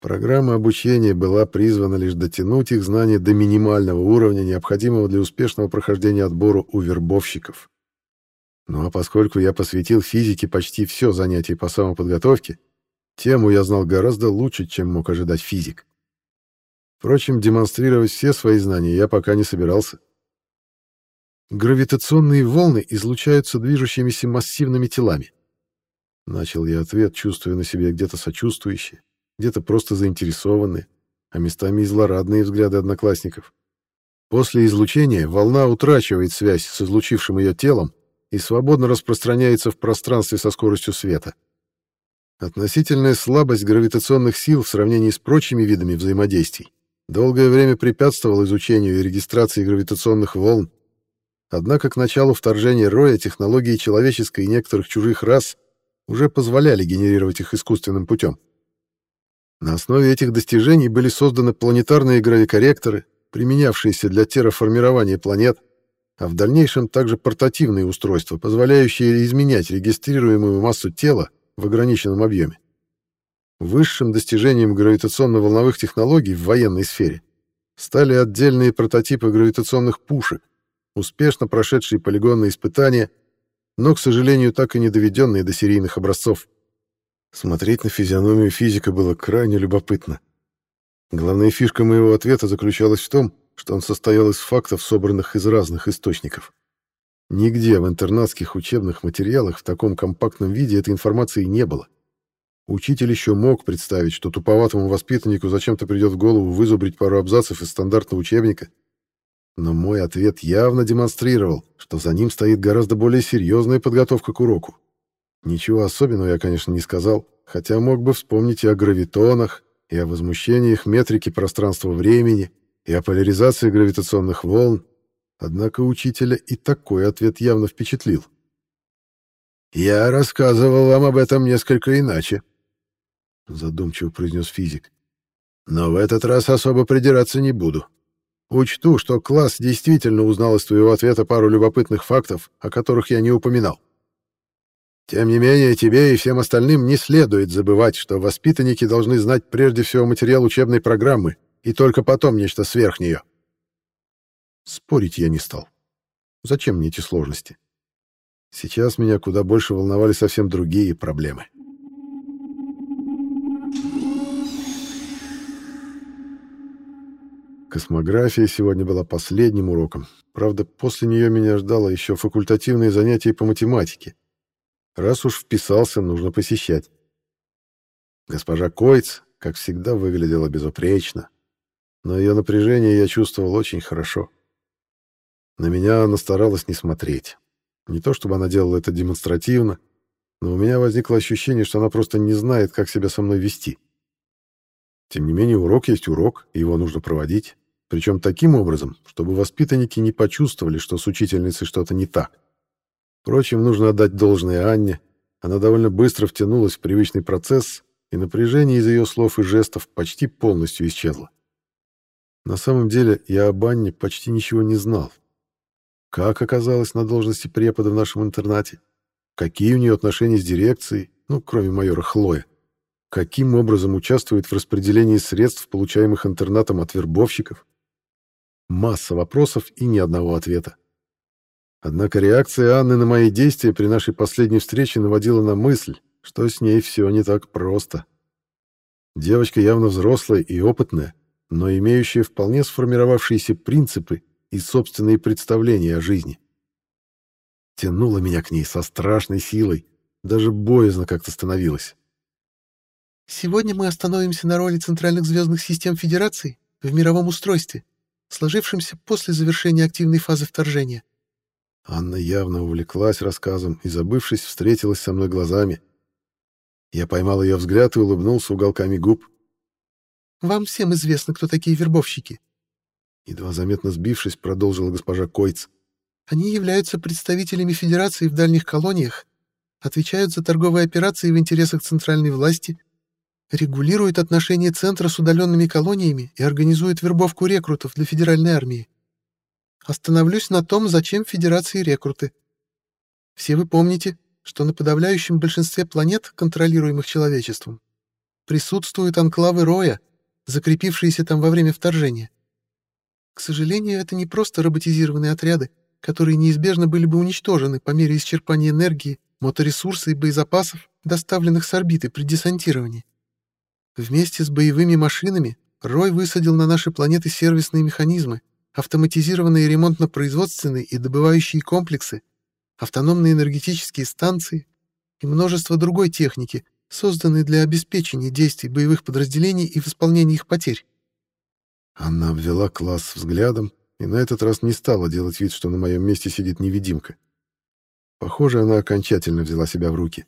S1: Программа обучения была призвана лишь дотянуть их знания до минимального уровня, необходимого для успешного прохождения отбора у вербовщиков. Ну а поскольку я посвятил физике почти все занятие по самоподготовке, тему я знал гораздо лучше, чем мог ожидать физик. Впрочем, демонстрировать все свои знания я пока не собирался. Гравитационные волны излучаются движущимися массивными телами. Начал я ответ, чувствуя на себе где-то сочувствующее, где-то просто заинтересованные, а местами и злорадные взгляды одноклассников. После излучения волна утрачивает связь с излучившим ее телом и свободно распространяется в пространстве со скоростью света. Относительная слабость гравитационных сил в сравнении с прочими видами взаимодействий долгое время препятствовала изучению и регистрации гравитационных волн, однако к началу вторжения Роя технологии человеческой и некоторых чужих рас уже позволяли генерировать их искусственным путем. На основе этих достижений были созданы планетарные гравикорректоры, применявшиеся для терраформирования планет, а в дальнейшем также портативные устройства, позволяющие изменять регистрируемую массу тела в ограниченном объеме. Высшим достижением гравитационно-волновых технологий в военной сфере стали отдельные прототипы гравитационных пушек, успешно прошедшие полигонные испытания, но, к сожалению, так и не доведенные до серийных образцов. Смотреть на физиономию физика было крайне любопытно. Главная фишка моего ответа заключалась в том, что он состоял из фактов, собранных из разных источников. Нигде в интернатских учебных материалах в таком компактном виде этой информации не было. Учитель еще мог представить, что туповатому воспитаннику зачем-то придет в голову вызубрить пару абзацев из стандартного учебника. но мой ответ явно демонстрировал, что за ним стоит гораздо более серьезная подготовка к уроку. Ничего особенного я, конечно, не сказал, хотя мог бы вспомнить и о гравитонах, и о возмущениях метрики пространства-времени, и о поляризации гравитационных волн, однако учителя и такой ответ явно впечатлил. «Я рассказывал вам об этом несколько иначе», — задумчиво произнес физик. «Но в этот раз особо придираться не буду. Учту, что класс действительно узнал из твоего ответа пару любопытных фактов, о которых я не упоминал. Тем не менее, тебе и всем остальным не следует забывать, что воспитанники должны знать прежде всего материал учебной программы и только потом нечто сверх нее. Спорить я не стал. Зачем мне эти сложности? Сейчас меня куда больше волновали совсем другие проблемы. Космография сегодня была последним уроком. Правда, после нее меня ждало еще факультативные занятия по математике. Раз уж вписался, нужно посещать. Госпожа Койц, как всегда, выглядела безупречно, но ее напряжение я чувствовал очень хорошо. На меня она старалась не смотреть. Не то чтобы она делала это демонстративно, но у меня возникло ощущение, что она просто не знает, как себя со мной вести. Тем не менее, урок есть урок, и его нужно проводить, причем таким образом, чтобы воспитанники не почувствовали, что с учительницей что-то не так. Впрочем, нужно отдать должное Анне. Она довольно быстро втянулась в привычный процесс, и напряжение из ее слов и жестов почти полностью исчезло. На самом деле, я об Анне почти ничего не знал. Как оказалась на должности препода в нашем интернате? Какие у нее отношения с дирекцией, ну, кроме майора Хлоя? Каким образом участвует в распределении средств, получаемых интернатом от вербовщиков? Масса вопросов и ни одного ответа. Однако реакция Анны на мои действия при нашей последней встрече наводила на мысль, что с ней все не так просто. Девочка явно взрослая и опытная, но имеющая вполне сформировавшиеся принципы и собственные представления о жизни. Тянуло меня к ней со страшной силой, даже боязно как-то становилось.
S3: «Сегодня мы остановимся на роли центральных звездных систем Федерации в мировом устройстве, сложившемся после завершения активной фазы вторжения.
S1: Анна явно увлеклась рассказом и, забывшись, встретилась со мной глазами. Я поймал ее взгляд и улыбнулся уголками губ.
S3: «Вам всем известно, кто такие вербовщики?»
S1: Едва заметно сбившись, продолжила госпожа Койц.
S3: «Они являются представителями Федерации в дальних колониях, отвечают за торговые операции в интересах центральной власти, регулируют отношения Центра с удаленными колониями и организуют вербовку рекрутов для Федеральной армии. Остановлюсь на том, зачем Федерации рекруты. Все вы помните, что на подавляющем большинстве планет, контролируемых человечеством, присутствуют анклавы Роя, закрепившиеся там во время вторжения. К сожалению, это не просто роботизированные отряды, которые неизбежно были бы уничтожены по мере исчерпания энергии, моторесурса и боезапасов, доставленных с орбиты при десантировании. Вместе с боевыми машинами Рой высадил на наши планеты сервисные механизмы, автоматизированные ремонтно-производственные и добывающие комплексы, автономные энергетические станции и множество другой техники, созданные для обеспечения действий боевых подразделений и восполнения их потерь.
S1: Она обвела класс взглядом и на этот раз не стала делать вид, что на моем месте сидит невидимка. Похоже, она окончательно взяла себя в руки.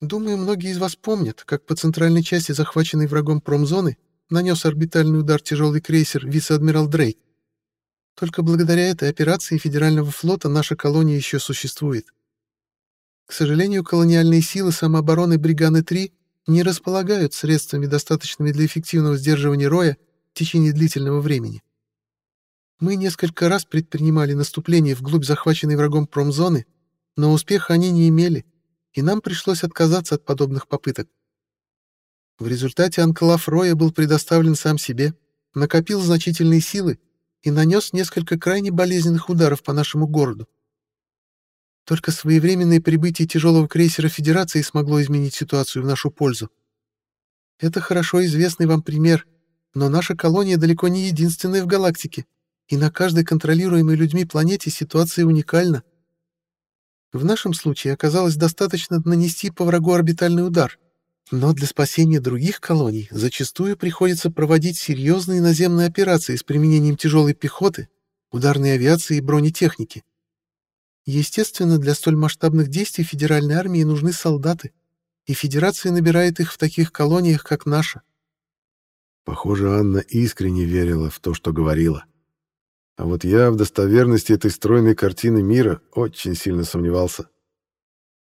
S3: Думаю, многие из вас помнят, как по центральной части захваченной врагом промзоны нанес орбитальный удар тяжелый крейсер вице-адмирал Дрейк. Только благодаря этой операции Федерального флота наша колония еще существует. К сожалению, колониальные силы самообороны Бриганы-3 не располагают средствами, достаточными для эффективного сдерживания роя в течение длительного времени. Мы несколько раз предпринимали наступление вглубь захваченной врагом промзоны, но успеха они не имели, и нам пришлось отказаться от подобных попыток. В результате анклав Роя был предоставлен сам себе, накопил значительные силы и нанес несколько крайне болезненных ударов по нашему городу. Только своевременное прибытие тяжелого крейсера Федерации смогло изменить ситуацию в нашу пользу. Это хорошо известный вам пример, но наша колония далеко не единственная в галактике, и на каждой контролируемой людьми планете ситуация уникальна. В нашем случае оказалось достаточно нанести по врагу орбитальный удар — но для спасения других колоний зачастую приходится проводить серьезные наземные операции с применением тяжелой пехоты ударной авиации и бронетехники. Естественно, для столь масштабных действий Федеральной армии нужны солдаты, и Федерация набирает их в таких колониях, как наша.
S1: Похоже, Анна искренне верила в то, что говорила. А вот я в достоверности этой стройной картины мира очень сильно сомневался.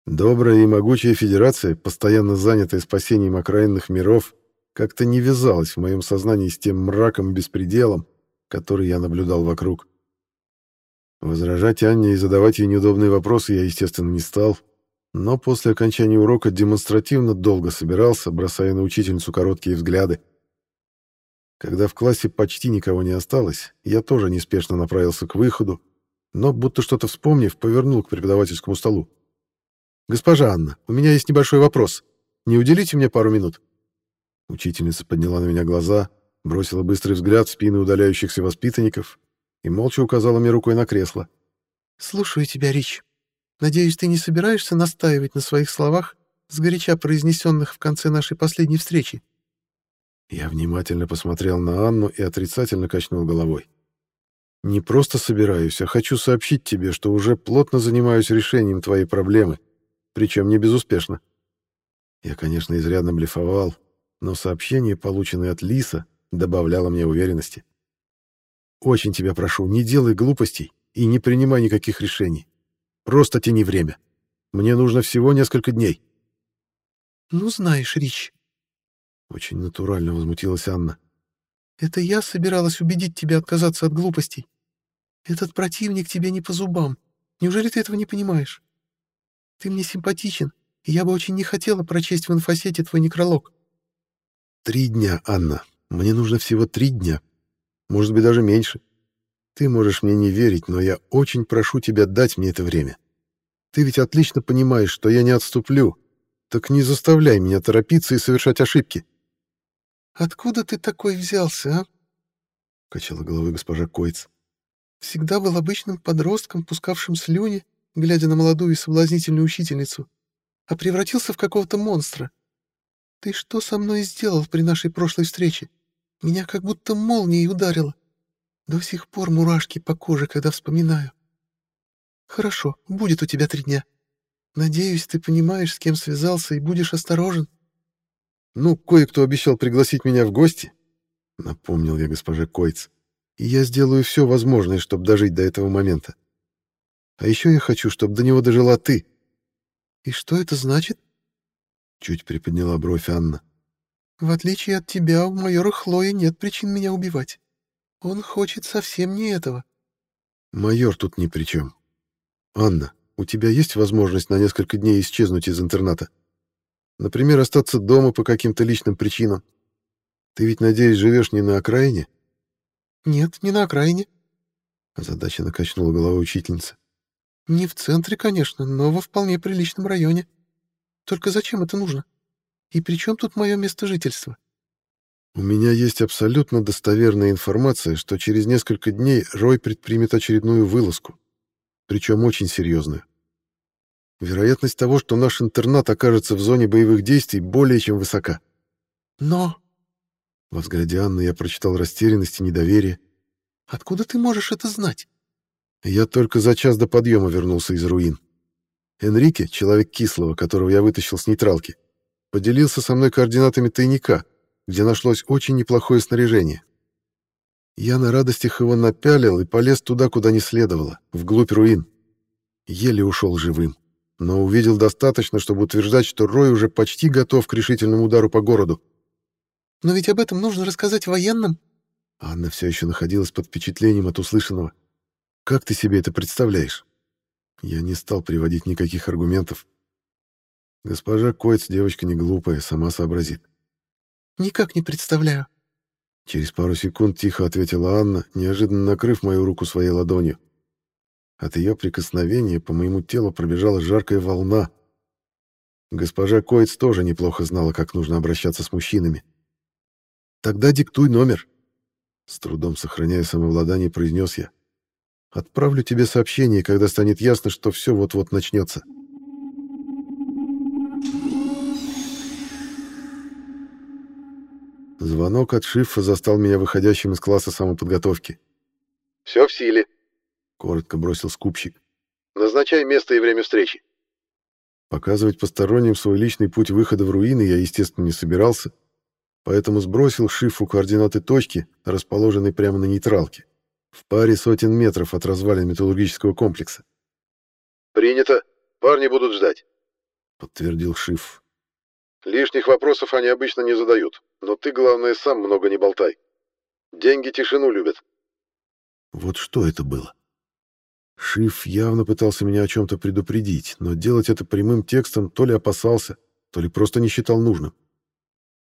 S1: Добрая и могучая федерация, постоянно занятая спасением окраинных миров, как-то не вязалась в моем сознании с тем мраком и беспределом, который я наблюдал вокруг. Возражать Анне и задавать ей неудобные вопросы я, естественно, не стал, но после окончания урока демонстративно долго собирался, бросая на учительницу короткие взгляды. Когда в классе почти никого не осталось, я тоже неспешно направился к выходу, но, будто что-то вспомнив, повернул к преподавательскому столу. «Госпожа Анна, у меня есть небольшой вопрос. Не уделите мне пару минут?» Учительница подняла на меня глаза, бросила быстрый взгляд в спины удаляющихся воспитанников и молча указала мне рукой на кресло.
S3: «Слушаю тебя, Рич. Надеюсь, ты не собираешься настаивать на своих словах, сгоряча произнесенных в конце нашей последней встречи?»
S1: Я внимательно посмотрел на Анну и отрицательно качнул головой. «Не просто собираюсь, а хочу сообщить тебе, что уже плотно занимаюсь решением твоей проблемы, причем не безуспешно». Я, конечно, изрядно блефовал, но сообщение, полученное от Лиса, добавляло мне уверенности. «Очень тебя прошу, не делай глупостей и не принимай никаких решений. Просто тяни время. Мне нужно всего несколько дней».
S3: «Ну, знаешь, Рич,
S1: очень натурально возмутилась Анна.
S3: «Это я собиралась убедить тебя отказаться от глупостей. Этот противник тебе не по зубам. Неужели ты этого не понимаешь? Ты мне симпатичен, и я бы очень не хотела прочесть в инфосете твой некролог».
S1: «Три дня, Анна. Мне нужно всего три дня. Может быть, даже меньше. Ты можешь мне не верить, но я очень прошу тебя дать мне это время. Ты ведь отлично понимаешь, что я не отступлю. Так не заставляй меня торопиться и совершать ошибки».
S3: «Откуда ты такой взялся, а?»
S1: — качала головой госпожа Койц.
S3: «Всегда был обычным подростком, пускавшим слюни, глядя на молодую и соблазнительную учительницу, а превратился в какого-то монстра. Ты что со мной сделал при нашей прошлой встрече? Меня как будто молнией ударило. До сих пор мурашки по коже, когда вспоминаю. Хорошо, будет у тебя три дня. Надеюсь, ты понимаешь, с кем связался, и будешь осторожен.
S1: «Ну, кое-кто обещал пригласить меня в гости», — напомнил я госпоже Койц. «И я сделаю все возможное, чтобы дожить до этого момента. А еще я хочу, чтобы до него дожила ты».
S3: «И что это значит?»
S1: Чуть приподняла бровь Анна.
S3: «В отличие от тебя, у майора Хлоя нет причин меня убивать. Он хочет совсем не этого».
S1: «Майор тут ни при чем. Анна, у тебя есть возможность на несколько дней исчезнуть из интерната?» Например, остаться дома по каким-то личным причинам. Ты ведь, надеюсь, живешь не на окраине?
S3: Нет, не на окраине.
S1: Задача накачнула головой учительница.
S3: Не в центре, конечно, но во вполне приличном районе. Только зачем это нужно? И при чем тут мое место жительства?
S1: У меня есть абсолютно достоверная информация, что через несколько дней Рой предпримет очередную вылазку, причем очень серьезную. Вероятность того, что наш интернат окажется в зоне боевых действий, более чем высока.
S3: Но...
S1: Во взгляде Анны я прочитал растерянность и недоверие.
S3: Откуда ты можешь это знать?
S1: Я только за час до подъема вернулся из руин. Энрике, человек кислого, которого я вытащил с нейтралки, поделился со мной координатами тайника, где нашлось очень неплохое снаряжение. Я на радостях его напялил и полез туда, куда не следовало, вглубь руин. Еле ушел живым но увидел достаточно, чтобы утверждать, что Рой уже почти готов к решительному удару по городу.
S3: «Но ведь об этом нужно рассказать военным».
S1: Анна все еще находилась под впечатлением от услышанного. «Как ты себе это представляешь?» Я не стал приводить никаких аргументов. Госпожа Койц девочка не глупая, сама сообразит.
S3: «Никак не представляю».
S1: Через пару секунд тихо ответила Анна, неожиданно накрыв мою руку своей ладонью. От ее прикосновения по моему телу пробежала жаркая волна. Госпожа Коиц тоже неплохо знала, как нужно обращаться с мужчинами. «Тогда диктуй номер», — с трудом сохраняя самообладание, произнес я. «Отправлю тебе сообщение, когда станет ясно, что все вот-вот начнется». Звонок от Шиффа застал меня выходящим из класса самоподготовки. Все в силе, коротко бросил скупщик. Назначай место и время встречи. Показывать посторонним свой личный путь выхода в руины я, естественно, не собирался, поэтому сбросил Шифу координаты точки, расположенной прямо на нейтралке, в паре сотен метров от развалин металлургического комплекса. «Принято. Парни будут ждать», — подтвердил Шиф. «Лишних вопросов они обычно не задают, но ты, главное, сам много не болтай. Деньги тишину любят». Вот что это было? Шиф явно пытался меня о чем-то предупредить, но делать это прямым текстом то ли опасался, то ли просто не считал нужным.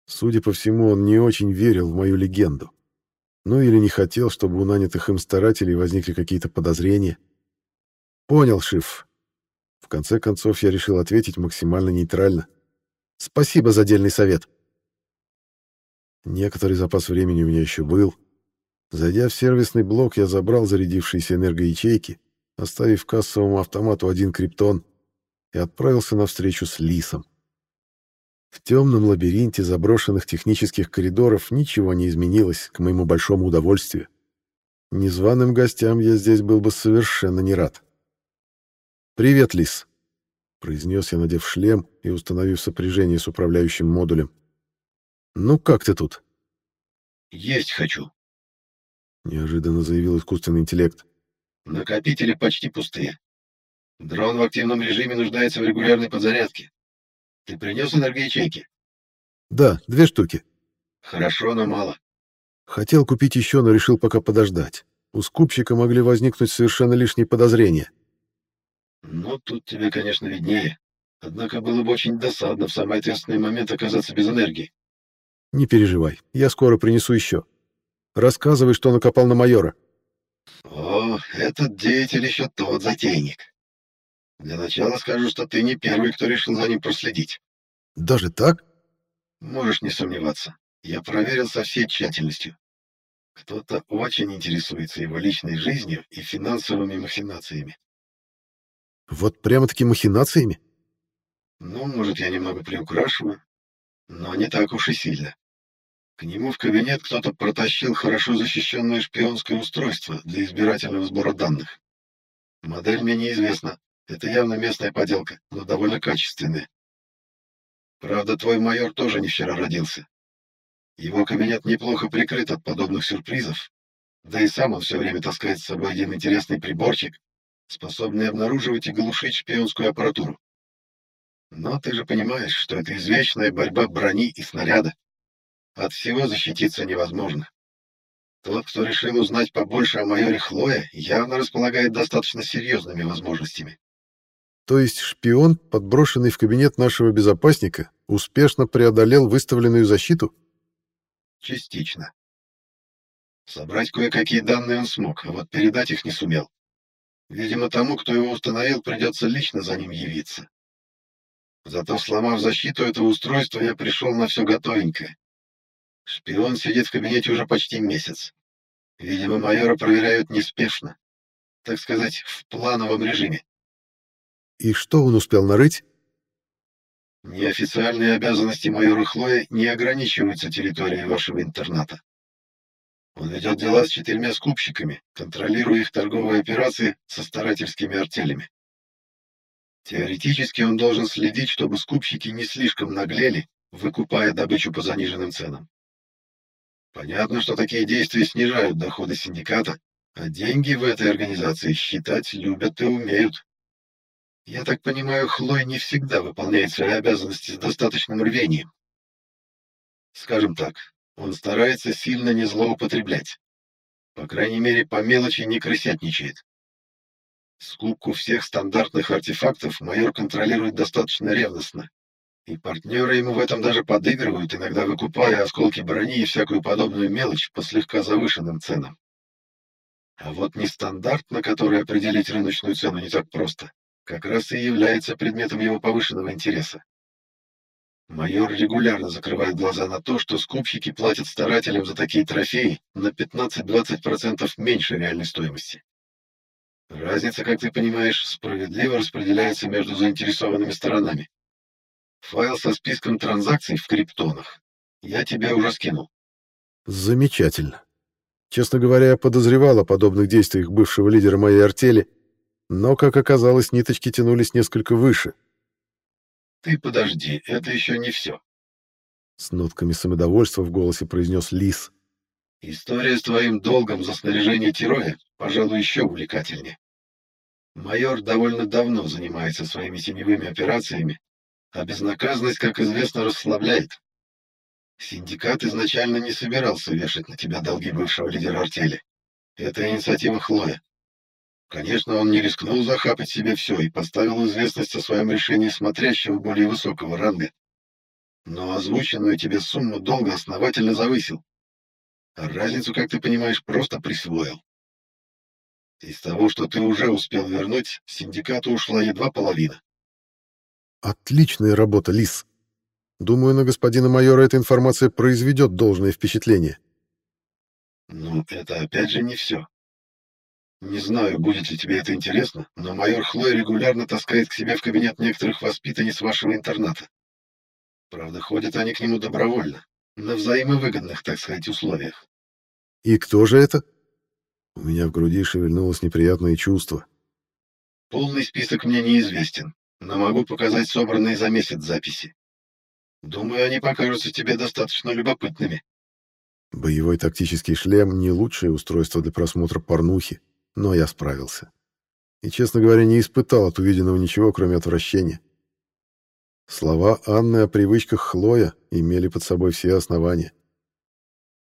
S1: Судя по всему, он не очень верил в мою легенду. Ну или не хотел, чтобы у нанятых им старателей возникли какие-то подозрения. Понял, Шиф. В конце концов, я решил ответить максимально нейтрально. Спасибо за дельный совет. Некоторый запас времени у меня еще был. Зайдя в сервисный блок, я забрал зарядившиеся энергоячейки оставив кассовому автомату один криптон, и отправился на встречу с Лисом. В темном лабиринте заброшенных технических коридоров ничего не изменилось, к моему большому удовольствию. Незваным гостям я здесь был бы совершенно не рад. «Привет, Лис», — произнес я, надев шлем и установив сопряжение с управляющим модулем. «Ну как ты тут?»
S2: «Есть хочу», —
S1: неожиданно заявил искусственный интеллект.
S2: Накопители почти пустые. Дрон в активном режиме нуждается в регулярной подзарядке. Ты принес энергоячейки?
S1: Да, две штуки.
S2: Хорошо, но мало.
S1: Хотел купить еще, но решил пока подождать. У скупщика могли возникнуть совершенно лишние подозрения.
S2: Ну, тут тебе, конечно, виднее. Однако было бы очень досадно в самый ответственный момент оказаться без энергии.
S1: Не переживай, я скоро принесу еще. Рассказывай, что накопал на майора.
S2: О, этот деятель еще тот затейник. Для начала скажу, что ты не первый, кто решил за ним проследить.
S1: Даже так?
S2: Можешь не сомневаться. Я проверил со всей тщательностью. Кто-то очень интересуется его личной жизнью и финансовыми махинациями.
S1: Вот прямо-таки махинациями?
S2: Ну, может, я немного приукрашиваю, но не так уж и сильно. К нему в кабинет кто-то протащил хорошо защищенное шпионское устройство для избирательного сбора данных. Модель мне неизвестна. Это явно местная поделка, но довольно качественная. Правда, твой майор тоже не вчера родился. Его кабинет неплохо прикрыт от подобных сюрпризов, да и сам он все время таскает с собой один интересный приборчик, способный обнаруживать и глушить шпионскую аппаратуру. Но ты же понимаешь, что это извечная борьба брони и снаряда. От всего защититься невозможно. Тот, кто решил узнать побольше о майоре Хлое, явно располагает достаточно серьезными возможностями.
S1: То есть шпион, подброшенный в кабинет нашего безопасника, успешно преодолел выставленную защиту?
S2: Частично. Собрать кое-какие данные он смог, а вот передать их не сумел. Видимо, тому, кто его установил, придется лично за ним явиться. Зато, сломав защиту этого устройства, я пришел на все готовенькое. Шпион сидит в кабинете уже почти месяц. Видимо, майора проверяют неспешно. Так сказать, в плановом режиме.
S1: И что он успел нарыть?
S2: Неофициальные обязанности майора Хлоя не ограничиваются территорией вашего интерната. Он ведет дела с четырьмя скупщиками, контролируя их торговые операции со старательскими артелями. Теоретически он должен следить, чтобы скупщики не слишком наглели, выкупая добычу по заниженным ценам. Понятно, что такие действия снижают доходы синдиката, а деньги в этой организации считать любят и умеют. Я так понимаю, Хлой не всегда выполняет свои обязанности с достаточным рвением. Скажем так, он старается сильно не злоупотреблять. По крайней мере, по мелочи не крысятничает. Скупку всех стандартных артефактов майор контролирует достаточно ревностно, и партнеры ему в этом даже подыгрывают, иногда выкупая осколки брони и всякую подобную мелочь по слегка завышенным ценам. А вот нестандарт, на который определить рыночную цену не так просто, как раз и является предметом его повышенного интереса. Майор регулярно закрывает глаза на то, что скупщики платят старателям за такие трофеи на 15-20% меньше реальной стоимости. Разница, как ты понимаешь, справедливо распределяется между заинтересованными сторонами. Файл со списком транзакций в криптонах я тебе уже скинул.
S1: Замечательно. Честно говоря, я подозревал о подобных действиях бывшего лидера моей артели, но, как оказалось, ниточки тянулись несколько выше.
S2: «Ты подожди, это еще не все», —
S1: с нотками самодовольства в голосе произнес Лис.
S2: «История с твоим долгом за снаряжение Тироя, пожалуй, еще увлекательнее. Майор довольно давно занимается своими теневыми операциями, а безнаказанность, как известно, расслабляет. Синдикат изначально не собирался вешать на тебя долги бывшего лидера артели. Это инициатива Хлоя. Конечно, он не рискнул захапать себе все и поставил известность о своем решении смотрящего более высокого ранга. Но озвученную тебе сумму долго основательно завысил. А разницу, как ты понимаешь, просто присвоил. Из того, что ты уже успел вернуть, синдикату ушла едва половина.
S1: Отличная работа, Лис. Думаю, на господина майора эта информация произведет должное впечатление.
S2: Ну, это опять же не все. Не знаю, будет ли тебе это интересно, но майор Хлой регулярно таскает к себе в кабинет некоторых воспитанниц вашего интерната. Правда, ходят они к нему добровольно, на взаимовыгодных, так сказать, условиях.
S1: И кто же это? У меня в груди шевельнулось неприятное чувство.
S2: Полный список мне неизвестен, но могу показать собранные за месяц записи. Думаю, они покажутся тебе достаточно любопытными.
S1: Боевой тактический шлем — не лучшее устройство для просмотра порнухи, но я справился. И, честно говоря, не испытал от увиденного ничего, кроме отвращения. Слова Анны о привычках Хлоя имели под собой все основания.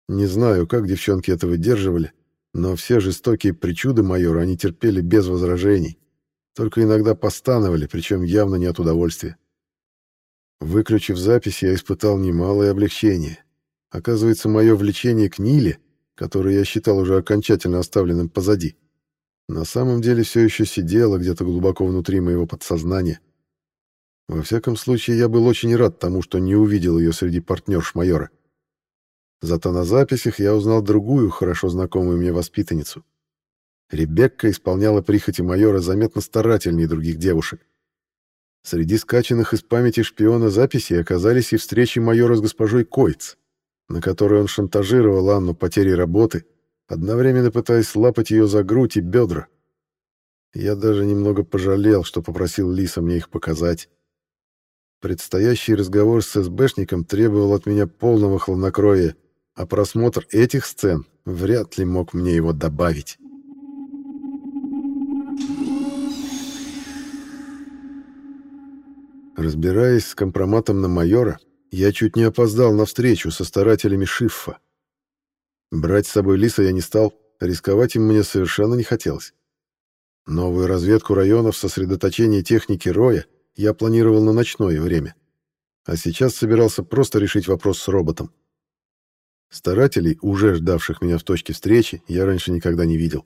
S1: Не знаю, как девчонки это выдерживали, но все жестокие причуды майора они терпели без возражений, только иногда постановали, причем явно не от удовольствия. Выключив запись, я испытал немалое облегчение. Оказывается, мое влечение к Ниле, которое я считал уже окончательно оставленным позади, на самом деле все еще сидело где-то глубоко внутри моего подсознания. Во всяком случае, я был очень рад тому, что не увидел ее среди партнерш майора. Зато на записях я узнал другую, хорошо знакомую мне воспитанницу. Ребекка исполняла прихоти майора заметно старательнее других девушек. Среди скачанных из памяти шпиона записей оказались и встречи майора с госпожой Койц, на которой он шантажировал Анну потерей работы, одновременно пытаясь слапать ее за грудь и бедра. Я даже немного пожалел, что попросил Лиса мне их показать. Предстоящий разговор с СБшником требовал от меня полного хладнокровия, а просмотр этих сцен вряд ли мог мне его добавить. Разбираясь с компроматом на майора, я чуть не опоздал на встречу со старателями Шиффа. Брать с собой Лиса я не стал, рисковать им мне совершенно не хотелось. Новую разведку районов сосредоточения техники Роя я планировал на ночное время, а сейчас собирался просто решить вопрос с роботом. Старателей, уже ждавших меня в точке встречи, я раньше никогда не видел.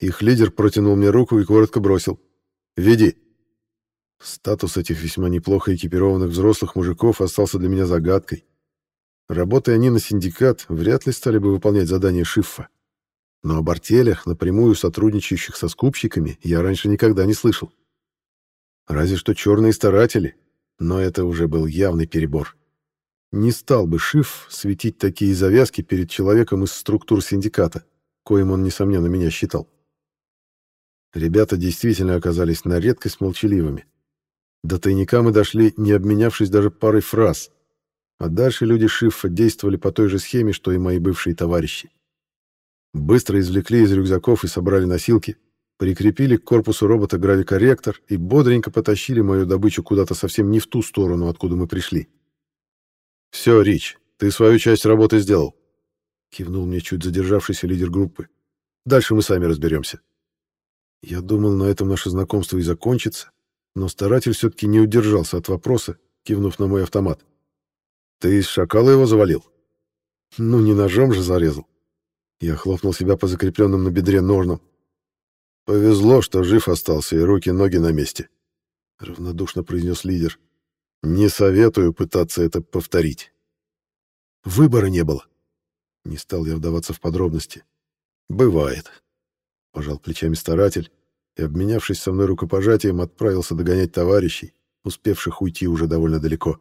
S1: Их лидер протянул мне руку и коротко бросил. «Веди». Статус этих весьма неплохо экипированных взрослых мужиков остался для меня загадкой. Работая они на синдикат, вряд ли стали бы выполнять задания Шиффа. Но об артелях, напрямую сотрудничающих со скупщиками, я раньше никогда не слышал. Разве что черные старатели, но это уже был явный перебор. Не стал бы Шиф светить такие завязки перед человеком из структур синдиката, коим он, несомненно, меня считал. Ребята действительно оказались на редкость молчаливыми. До тайника мы дошли, не обменявшись даже парой фраз. А дальше люди Шиффа действовали по той же схеме, что и мои бывшие товарищи. Быстро извлекли из рюкзаков и собрали носилки, прикрепили к корпусу робота гравикорректор и бодренько потащили мою добычу куда-то совсем не в ту сторону, откуда мы пришли. «Все, Рич, ты свою часть работы сделал», — кивнул мне чуть задержавшийся лидер группы. «Дальше мы сами разберемся». Я думал, на этом наше знакомство и закончится, но старатель все-таки не удержался от вопроса, кивнув на мой автомат. «Ты из шакала его завалил?» «Ну, не ножом же зарезал». Я хлопнул себя по закрепленным на бедре ножнам. «Повезло, что жив остался и руки-ноги на месте», — равнодушно произнес лидер. «Не советую пытаться это повторить». «Выбора не было». Не стал я вдаваться в подробности. «Бывает», — пожал плечами старатель и, обменявшись со мной рукопожатием, отправился догонять товарищей, успевших уйти уже довольно далеко.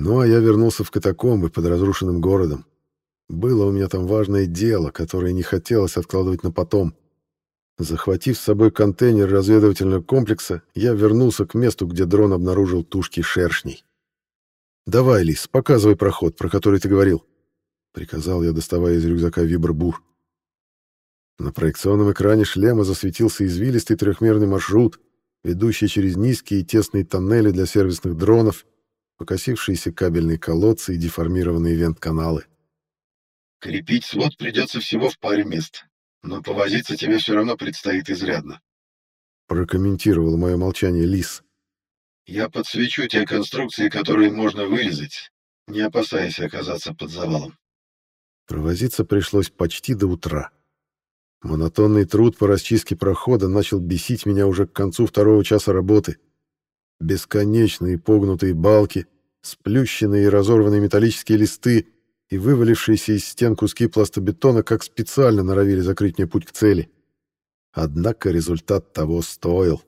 S1: Ну, а я вернулся в катакомбы под разрушенным городом. Было у меня там важное дело, которое не хотелось откладывать на потом. Захватив с собой контейнер разведывательного комплекса, я вернулся к месту, где дрон обнаружил тушки шершней. «Давай, Лис, показывай проход, про который ты говорил», — приказал я, доставая из рюкзака вибробур. На проекционном экране шлема засветился извилистый трехмерный маршрут, ведущий через низкие и тесные тоннели для сервисных дронов, покосившиеся кабельные колодцы и деформированные вент-каналы.
S2: «Крепить свод придется всего в паре мест, но повозиться тебе все равно предстоит изрядно», —
S1: прокомментировал мое молчание Лис.
S2: «Я подсвечу те конструкции, которые можно вырезать, не опасаясь оказаться под завалом».
S1: Провозиться пришлось почти до утра. Монотонный труд по расчистке прохода начал бесить меня уже к концу второго часа работы. Бесконечные погнутые балки, сплющенные и разорванные металлические листы и вывалившиеся из стен куски пластобетона как специально норовили закрыть мне путь к цели. Однако результат того стоил.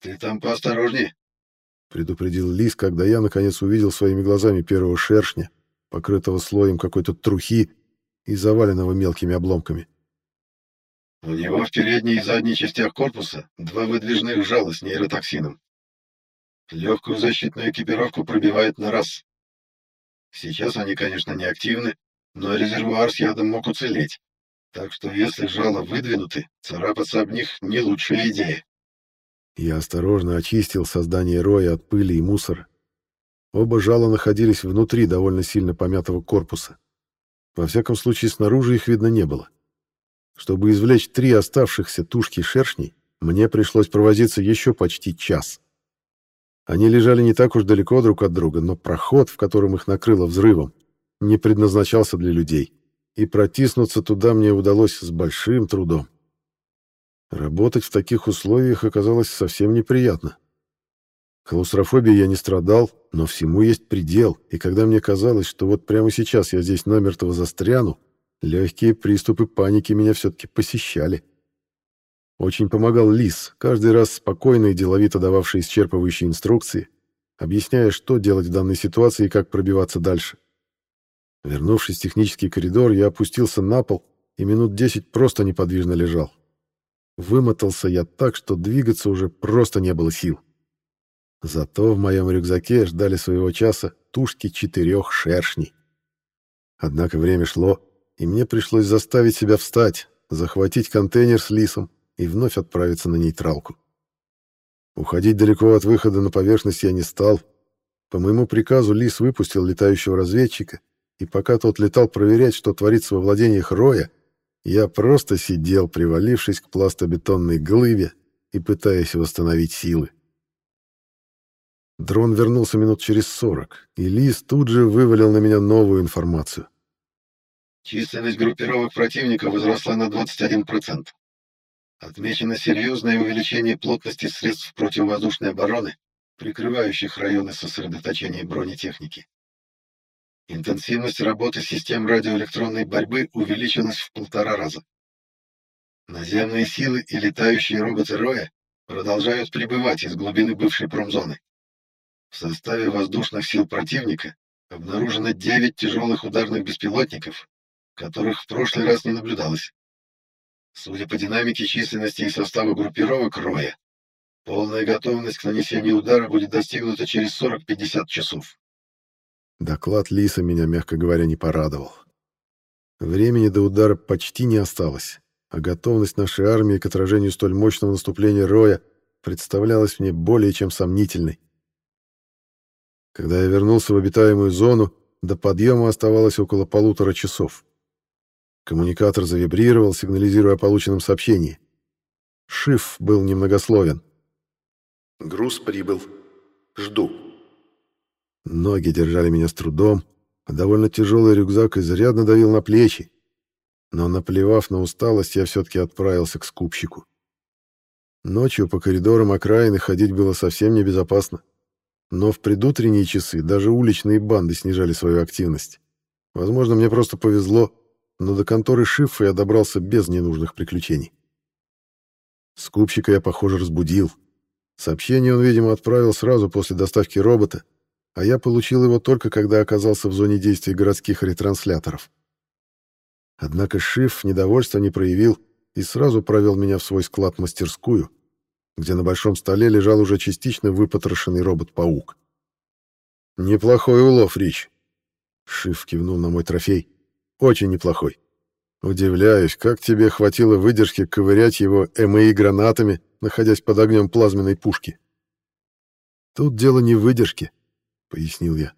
S2: «Ты там поосторожнее», —
S1: предупредил Лис, когда я, наконец, увидел своими глазами первого шершня, покрытого слоем какой-то трухи и заваленного мелкими обломками.
S2: У него в передней и задней частях корпуса два выдвижных жала с нейротоксином. Легкую защитную экипировку пробивает на раз. Сейчас они, конечно, не активны, но резервуар с ядом мог уцелеть. Так что если жало выдвинуты, царапаться об них не лучшая идея.
S1: Я осторожно очистил создание роя от пыли и мусора. Оба жала находились внутри довольно сильно помятого корпуса. Во всяком случае, снаружи их видно не было. Чтобы извлечь три оставшихся тушки шершней, мне пришлось провозиться еще почти час. Они лежали не так уж далеко друг от друга, но проход, в котором их накрыло взрывом, не предназначался для людей, и протиснуться туда мне удалось с большим трудом. Работать в таких условиях оказалось совсем неприятно. Клаустрофобией я не страдал, но всему есть предел, и когда мне казалось, что вот прямо сейчас я здесь намертво застряну, Легкие приступы паники меня все-таки посещали. Очень помогал Лис, каждый раз спокойно и деловито дававший исчерпывающие инструкции, объясняя, что делать в данной ситуации и как пробиваться дальше. Вернувшись в технический коридор, я опустился на пол и минут десять просто неподвижно лежал. Вымотался я так, что двигаться уже просто не было сил. Зато в моем рюкзаке ждали своего часа тушки четырех шершней. Однако время шло, и мне пришлось заставить себя встать, захватить контейнер с лисом и вновь отправиться на нейтралку. Уходить далеко от выхода на поверхность я не стал. По моему приказу лис выпустил летающего разведчика, и пока тот летал проверять, что творится во владениях Роя, я просто сидел, привалившись к пластобетонной глыбе и пытаясь восстановить силы. Дрон вернулся минут через сорок, и Лис тут же вывалил на меня новую информацию.
S2: Численность группировок противника возросла на 21%. Отмечено серьезное увеличение плотности средств противовоздушной обороны, прикрывающих районы сосредоточения бронетехники. Интенсивность работы систем радиоэлектронной борьбы увеличилась в полтора раза. Наземные силы и летающие роботы Роя продолжают прибывать из глубины бывшей промзоны. В составе воздушных сил противника обнаружено 9 тяжелых ударных беспилотников которых в прошлый раз не наблюдалось. Судя по динамике численности и состава группировок Роя, полная готовность к нанесению удара будет достигнута через 40-50 часов.
S1: Доклад Лиса меня, мягко говоря, не порадовал. Времени до удара почти не осталось, а готовность нашей армии к отражению столь мощного наступления Роя представлялась мне более чем сомнительной. Когда я вернулся в обитаемую зону, до подъема оставалось около полутора часов. Коммуникатор завибрировал, сигнализируя о полученном сообщении. Шиф был немногословен.
S4: «Груз прибыл. Жду».
S1: Ноги держали меня с трудом, а довольно тяжелый рюкзак изрядно давил на плечи. Но, наплевав на усталость, я все-таки отправился к скупщику. Ночью по коридорам окраины ходить было совсем небезопасно. Но в предутренние часы даже уличные банды снижали свою активность. Возможно, мне просто повезло, но до конторы Шифа я добрался без ненужных приключений. Скупщика я, похоже, разбудил. Сообщение он, видимо, отправил сразу после доставки робота, а я получил его только когда оказался в зоне действия городских ретрансляторов. Однако Шиф недовольства не проявил и сразу провел меня в свой склад-мастерскую, где на большом столе лежал уже частично выпотрошенный робот-паук. «Неплохой улов, Рич!» Шиф кивнул на мой трофей. «Очень неплохой. Удивляюсь, как тебе хватило выдержки ковырять его МИ гранатами, находясь под огнем плазменной пушки. Тут дело не в выдержке, пояснил я.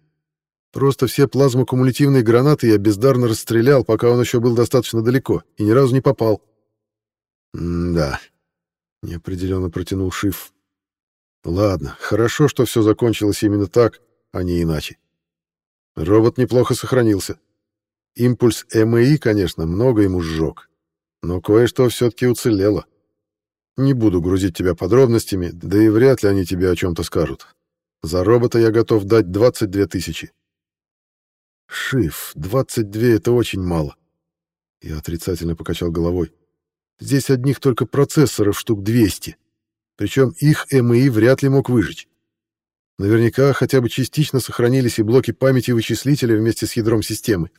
S1: Просто все плазмокумулятивные гранаты я бездарно расстрелял, пока он еще был достаточно далеко, и ни разу не попал. да, неопределенно протянул Шиф. Ладно, хорошо, что все закончилось именно так, а не иначе. Робот неплохо сохранился. Импульс МИ, конечно, много ему сжег, но кое-что все-таки уцелело. Не буду грузить тебя подробностями, да и вряд ли они тебе о чем-то скажут. За робота я готов дать 22 тысячи. Шиф, 22 — это очень мало. Я отрицательно покачал головой. Здесь одних только процессоров штук 200. Причем их МИ вряд ли мог выжить. Наверняка хотя бы частично сохранились и блоки памяти вычислителя вместе с ядром системы.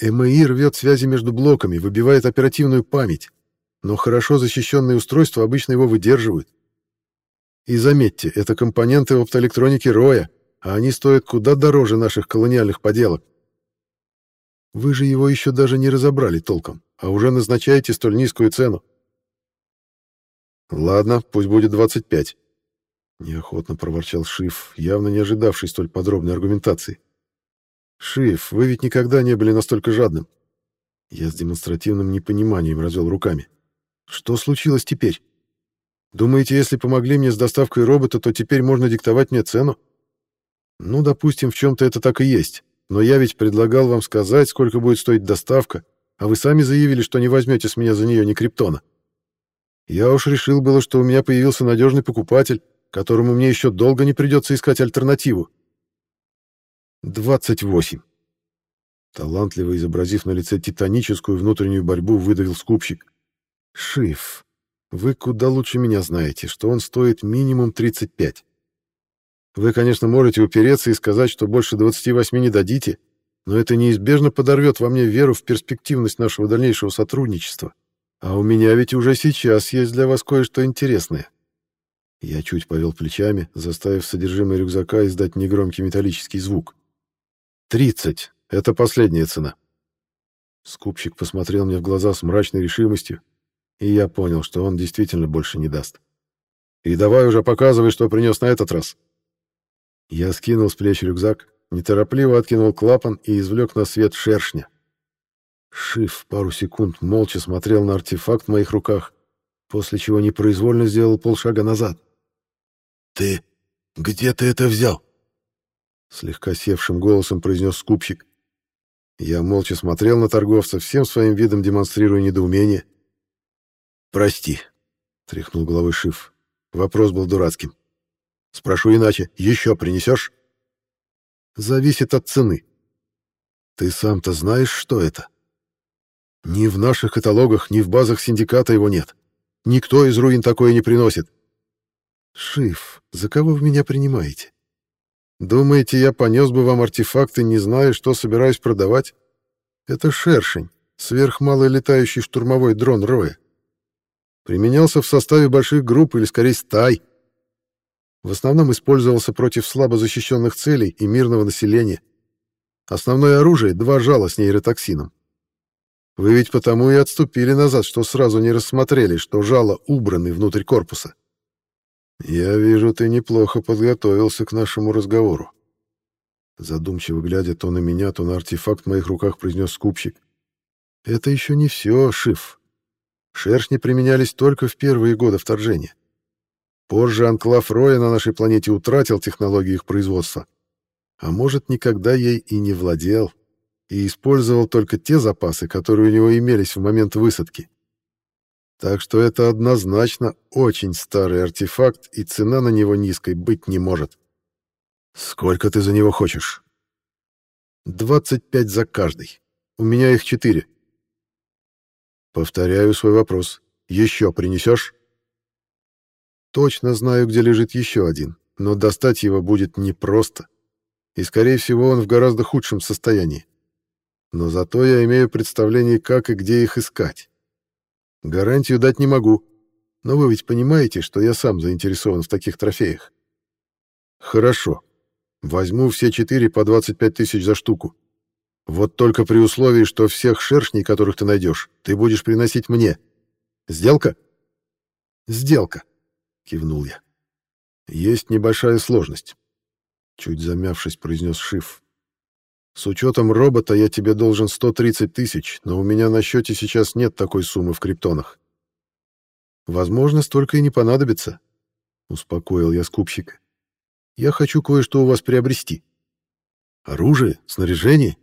S1: МИ рвет связи между блоками, выбивает оперативную память, но хорошо защищенные устройства обычно его выдерживают. И заметьте, это компоненты оптоэлектроники Роя, а они стоят куда дороже наших колониальных поделок. Вы же его еще даже не разобрали толком, а уже назначаете столь низкую цену. Ладно, пусть будет 25. Неохотно проворчал Шиф, явно не ожидавший столь подробной аргументации. «Шиф, вы ведь никогда не были настолько жадным». Я с демонстративным непониманием развел руками. «Что случилось теперь? Думаете, если помогли мне с доставкой робота, то теперь можно диктовать мне цену? Ну, допустим, в чем-то это так и есть. Но я ведь предлагал вам сказать, сколько будет стоить доставка, а вы сами заявили, что не возьмете с меня за нее ни криптона. Я уж решил было, что у меня появился надежный покупатель, которому мне еще долго не придется искать альтернативу. 28. Талантливо изобразив на лице титаническую внутреннюю борьбу, выдавил скупщик. Шиф, вы куда лучше меня знаете, что он стоит минимум 35. Вы, конечно, можете упереться и сказать, что больше 28 не дадите, но это неизбежно подорвет во мне веру в перспективность нашего дальнейшего сотрудничества. А у меня ведь уже сейчас есть для вас кое-что интересное. Я чуть повел плечами, заставив содержимое рюкзака издать негромкий металлический звук. «Тридцать. Это последняя цена». Скупщик посмотрел мне в глаза с мрачной решимостью, и я понял, что он действительно больше не даст. «И давай уже показывай, что принес на этот раз». Я скинул с плеч рюкзак, неторопливо откинул клапан и извлек на свет шершня. Шиф пару секунд молча смотрел на артефакт в моих руках, после чего непроизвольно сделал полшага назад. «Ты где ты это взял?» Слегка севшим голосом произнес скупщик. Я молча смотрел на торговца, всем своим видом демонстрируя недоумение. «Прости», — тряхнул головой Шиф. Вопрос был дурацким. «Спрошу иначе. Еще принесешь?» «Зависит от цены. Ты сам-то знаешь, что это?» «Ни в наших каталогах, ни в базах синдиката его нет. Никто из руин такое не приносит». «Шиф, за кого вы меня принимаете? Думаете, я понес бы вам артефакты, не зная, что собираюсь продавать? Это шершень, сверхмалый летающий штурмовой дрон Роя. Применялся в составе больших групп или, скорее, стай. В основном использовался против слабо защищенных целей и мирного населения. Основное оружие — два жала с нейротоксином. Вы ведь потому и отступили назад, что сразу не рассмотрели, что жало убраны внутрь корпуса. «Я вижу, ты неплохо подготовился к нашему разговору». Задумчиво глядя то на меня, то на артефакт в моих руках, произнес скупщик. «Это еще не все, Шиф. Шершни применялись только в первые годы вторжения. Позже анклав Роя на нашей планете утратил технологию их производства. А может, никогда ей и не владел, и использовал только те запасы, которые у него имелись в момент высадки. Так что это однозначно очень старый артефакт, и цена на него низкой быть не может. Сколько ты за него хочешь? 25 за каждый. У меня их четыре. Повторяю свой вопрос. Еще принесешь? Точно знаю, где лежит еще один, но достать его будет непросто, и, скорее всего, он в гораздо худшем состоянии. Но зато я имею представление, как и где их искать. Гарантию дать не могу, но вы ведь понимаете, что я сам заинтересован в таких трофеях. Хорошо. Возьму все четыре по 25 тысяч за штуку. Вот только при условии, что всех шершней, которых ты найдешь, ты будешь приносить мне. Сделка? Сделка, кивнул я. Есть небольшая сложность. Чуть замявшись, произнес Шиф. С учетом робота я тебе должен 130 тысяч, но у меня на счете сейчас нет такой суммы в криптонах. Возможно, столько и не понадобится, успокоил я скупщика. Я хочу кое-что у вас приобрести. Оружие, снаряжение?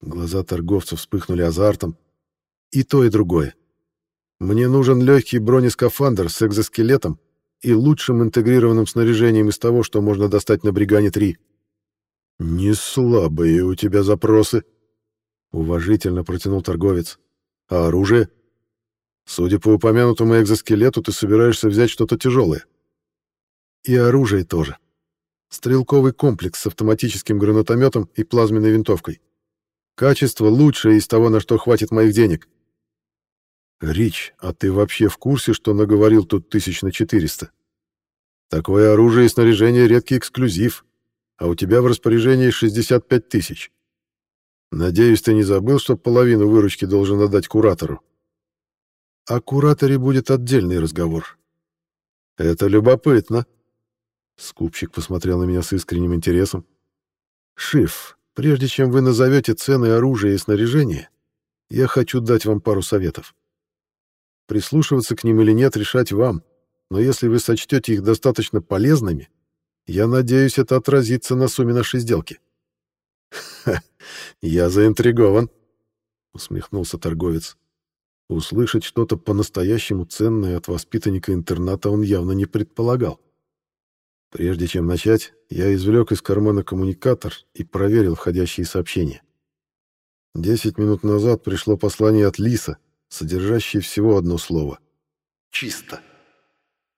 S1: Глаза торговца вспыхнули азартом. И то, и другое. Мне нужен легкий бронескафандр с экзоскелетом и лучшим интегрированным снаряжением из того, что можно достать на Бригане-3. «Не слабые у тебя запросы», — уважительно протянул торговец. «А оружие? Судя по упомянутому экзоскелету, ты собираешься взять что-то тяжелое». «И оружие тоже. Стрелковый комплекс с автоматическим гранатометом и плазменной винтовкой. Качество лучшее из того, на что хватит моих денег». «Рич, а ты вообще в курсе, что наговорил тут тысяч на четыреста? Такое оружие и снаряжение — редкий эксклюзив, а у тебя в распоряжении 65 тысяч. Надеюсь, ты не забыл, что половину выручки должен отдать куратору. О кураторе будет отдельный разговор. Это любопытно. Скупщик посмотрел на меня с искренним интересом. Шиф, прежде чем вы назовете цены оружия и снаряжения, я хочу дать вам пару советов. Прислушиваться к ним или нет, решать вам. Но если вы сочтете их достаточно полезными, я надеюсь, это отразится на сумме нашей сделки. Ха, я заинтригован, усмехнулся торговец. Услышать что-то по-настоящему ценное от воспитанника интерната он явно не предполагал. Прежде чем начать, я извлек из кармана коммуникатор и проверил входящие сообщения. Десять минут назад пришло послание от Лиса, содержащий всего одно слово.
S4: Чисто.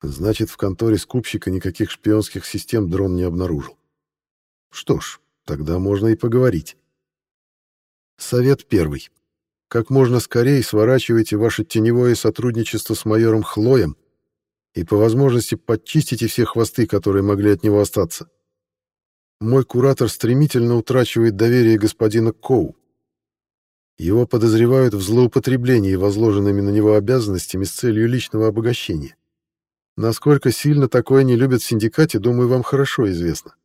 S1: Значит, в конторе скупщика никаких шпионских систем дрон не обнаружил. Что ж, тогда можно и поговорить. Совет первый. Как можно скорее сворачивайте ваше теневое сотрудничество с майором Хлоем и по возможности подчистите все хвосты, которые могли от него остаться. Мой куратор стремительно утрачивает доверие господина Коу. Его подозревают в злоупотреблении возложенными на него обязанностями с целью личного обогащения. Насколько сильно такое не любят в синдикате, думаю, вам хорошо известно.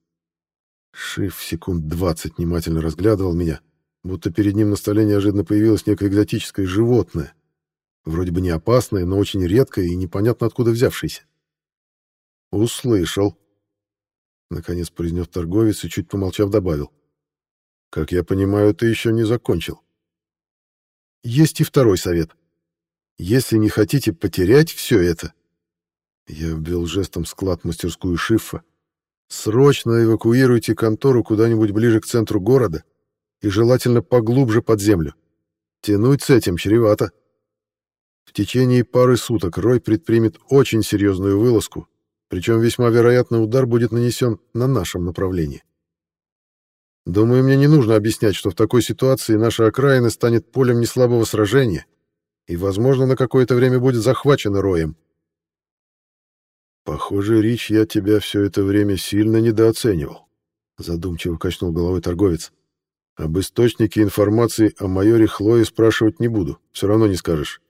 S1: Шиф секунд двадцать внимательно разглядывал меня, будто перед ним на столе неожиданно появилось некое экзотическое животное, вроде бы не опасное, но очень редкое и непонятно откуда взявшееся. «Услышал», — наконец произнес торговец и, чуть помолчав, добавил. «Как я понимаю, ты еще не закончил». Есть и второй совет. Если не хотите потерять все это, я ввел жестом склад-мастерскую Шиффа, срочно эвакуируйте контору куда-нибудь ближе к центру города и желательно поглубже под землю. Тянуть с этим чревато. В течение пары суток Рой предпримет очень серьезную вылазку, причем весьма вероятно удар будет нанесен на нашем направлении. Думаю, мне не нужно объяснять, что в такой ситуации наша окраина станет полем неслабого сражения и, возможно, на какое-то время будет захвачена роем. Похоже, Рич, я тебя все это время сильно недооценивал, задумчиво качнул головой торговец. Об источнике информации о майоре Хлое спрашивать не буду, все равно не скажешь.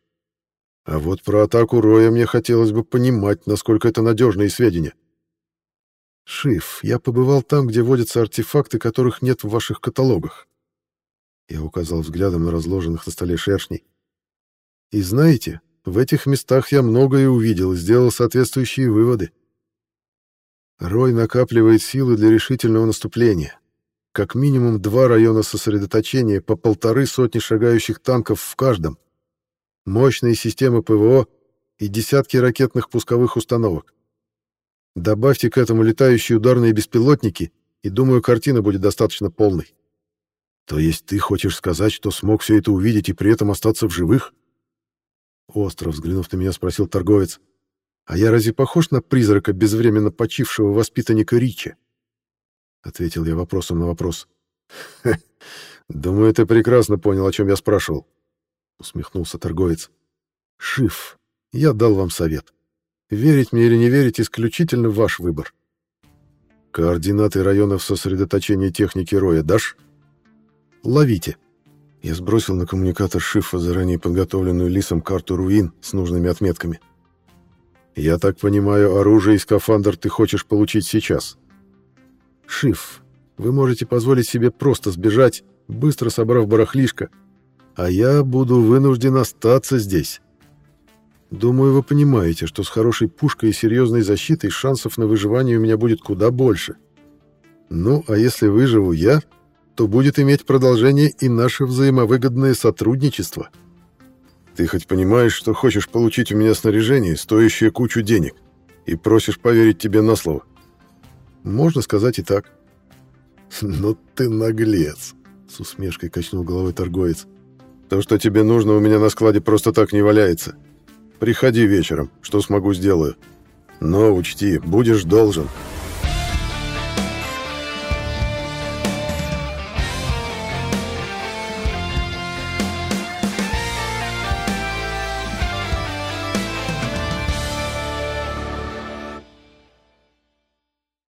S1: А вот про атаку Роя мне хотелось бы понимать, насколько это надежные сведения. «Шиф, я побывал там, где водятся артефакты, которых нет в ваших каталогах». Я указал взглядом на разложенных на столе шершней. «И знаете, в этих местах я многое увидел и сделал соответствующие выводы. Рой накапливает силы для решительного наступления. Как минимум два района сосредоточения по полторы сотни шагающих танков в каждом, мощные системы ПВО и десятки ракетных пусковых установок. Добавьте к этому летающие ударные беспилотники, и, думаю, картина будет достаточно полной. То есть ты хочешь сказать, что смог все это увидеть и при этом остаться в живых? Остро взглянув на меня, спросил торговец. А я разве похож на призрака безвременно почившего воспитанника Ричи? ответил я вопросом на вопрос. Думаю, ты прекрасно понял, о чем я спрашивал, усмехнулся торговец. Шиф, я дал вам совет. Верить мне или не верить исключительно ваш выбор. Координаты районов сосредоточения техники Роя дашь? Ловите. Я сбросил на коммуникатор Шифа заранее подготовленную Лисом карту руин с нужными отметками. Я так понимаю, оружие и скафандр ты хочешь получить сейчас. Шиф, вы можете позволить себе просто сбежать, быстро собрав барахлишко, а я буду вынужден остаться здесь. Думаю, вы понимаете, что с хорошей пушкой и серьезной защитой шансов на выживание у меня будет куда больше. Ну, а если выживу я, то будет иметь продолжение и наше взаимовыгодное сотрудничество. Ты хоть понимаешь, что хочешь получить у меня снаряжение, стоящее кучу денег, и просишь поверить тебе на слово? Можно сказать и так. (laughs) Ну ты наглец, с усмешкой качнул головой торговец. То, что тебе нужно, у меня на складе просто так не валяется. Приходи вечером, что смогу сделаю. Но учти, будешь должен.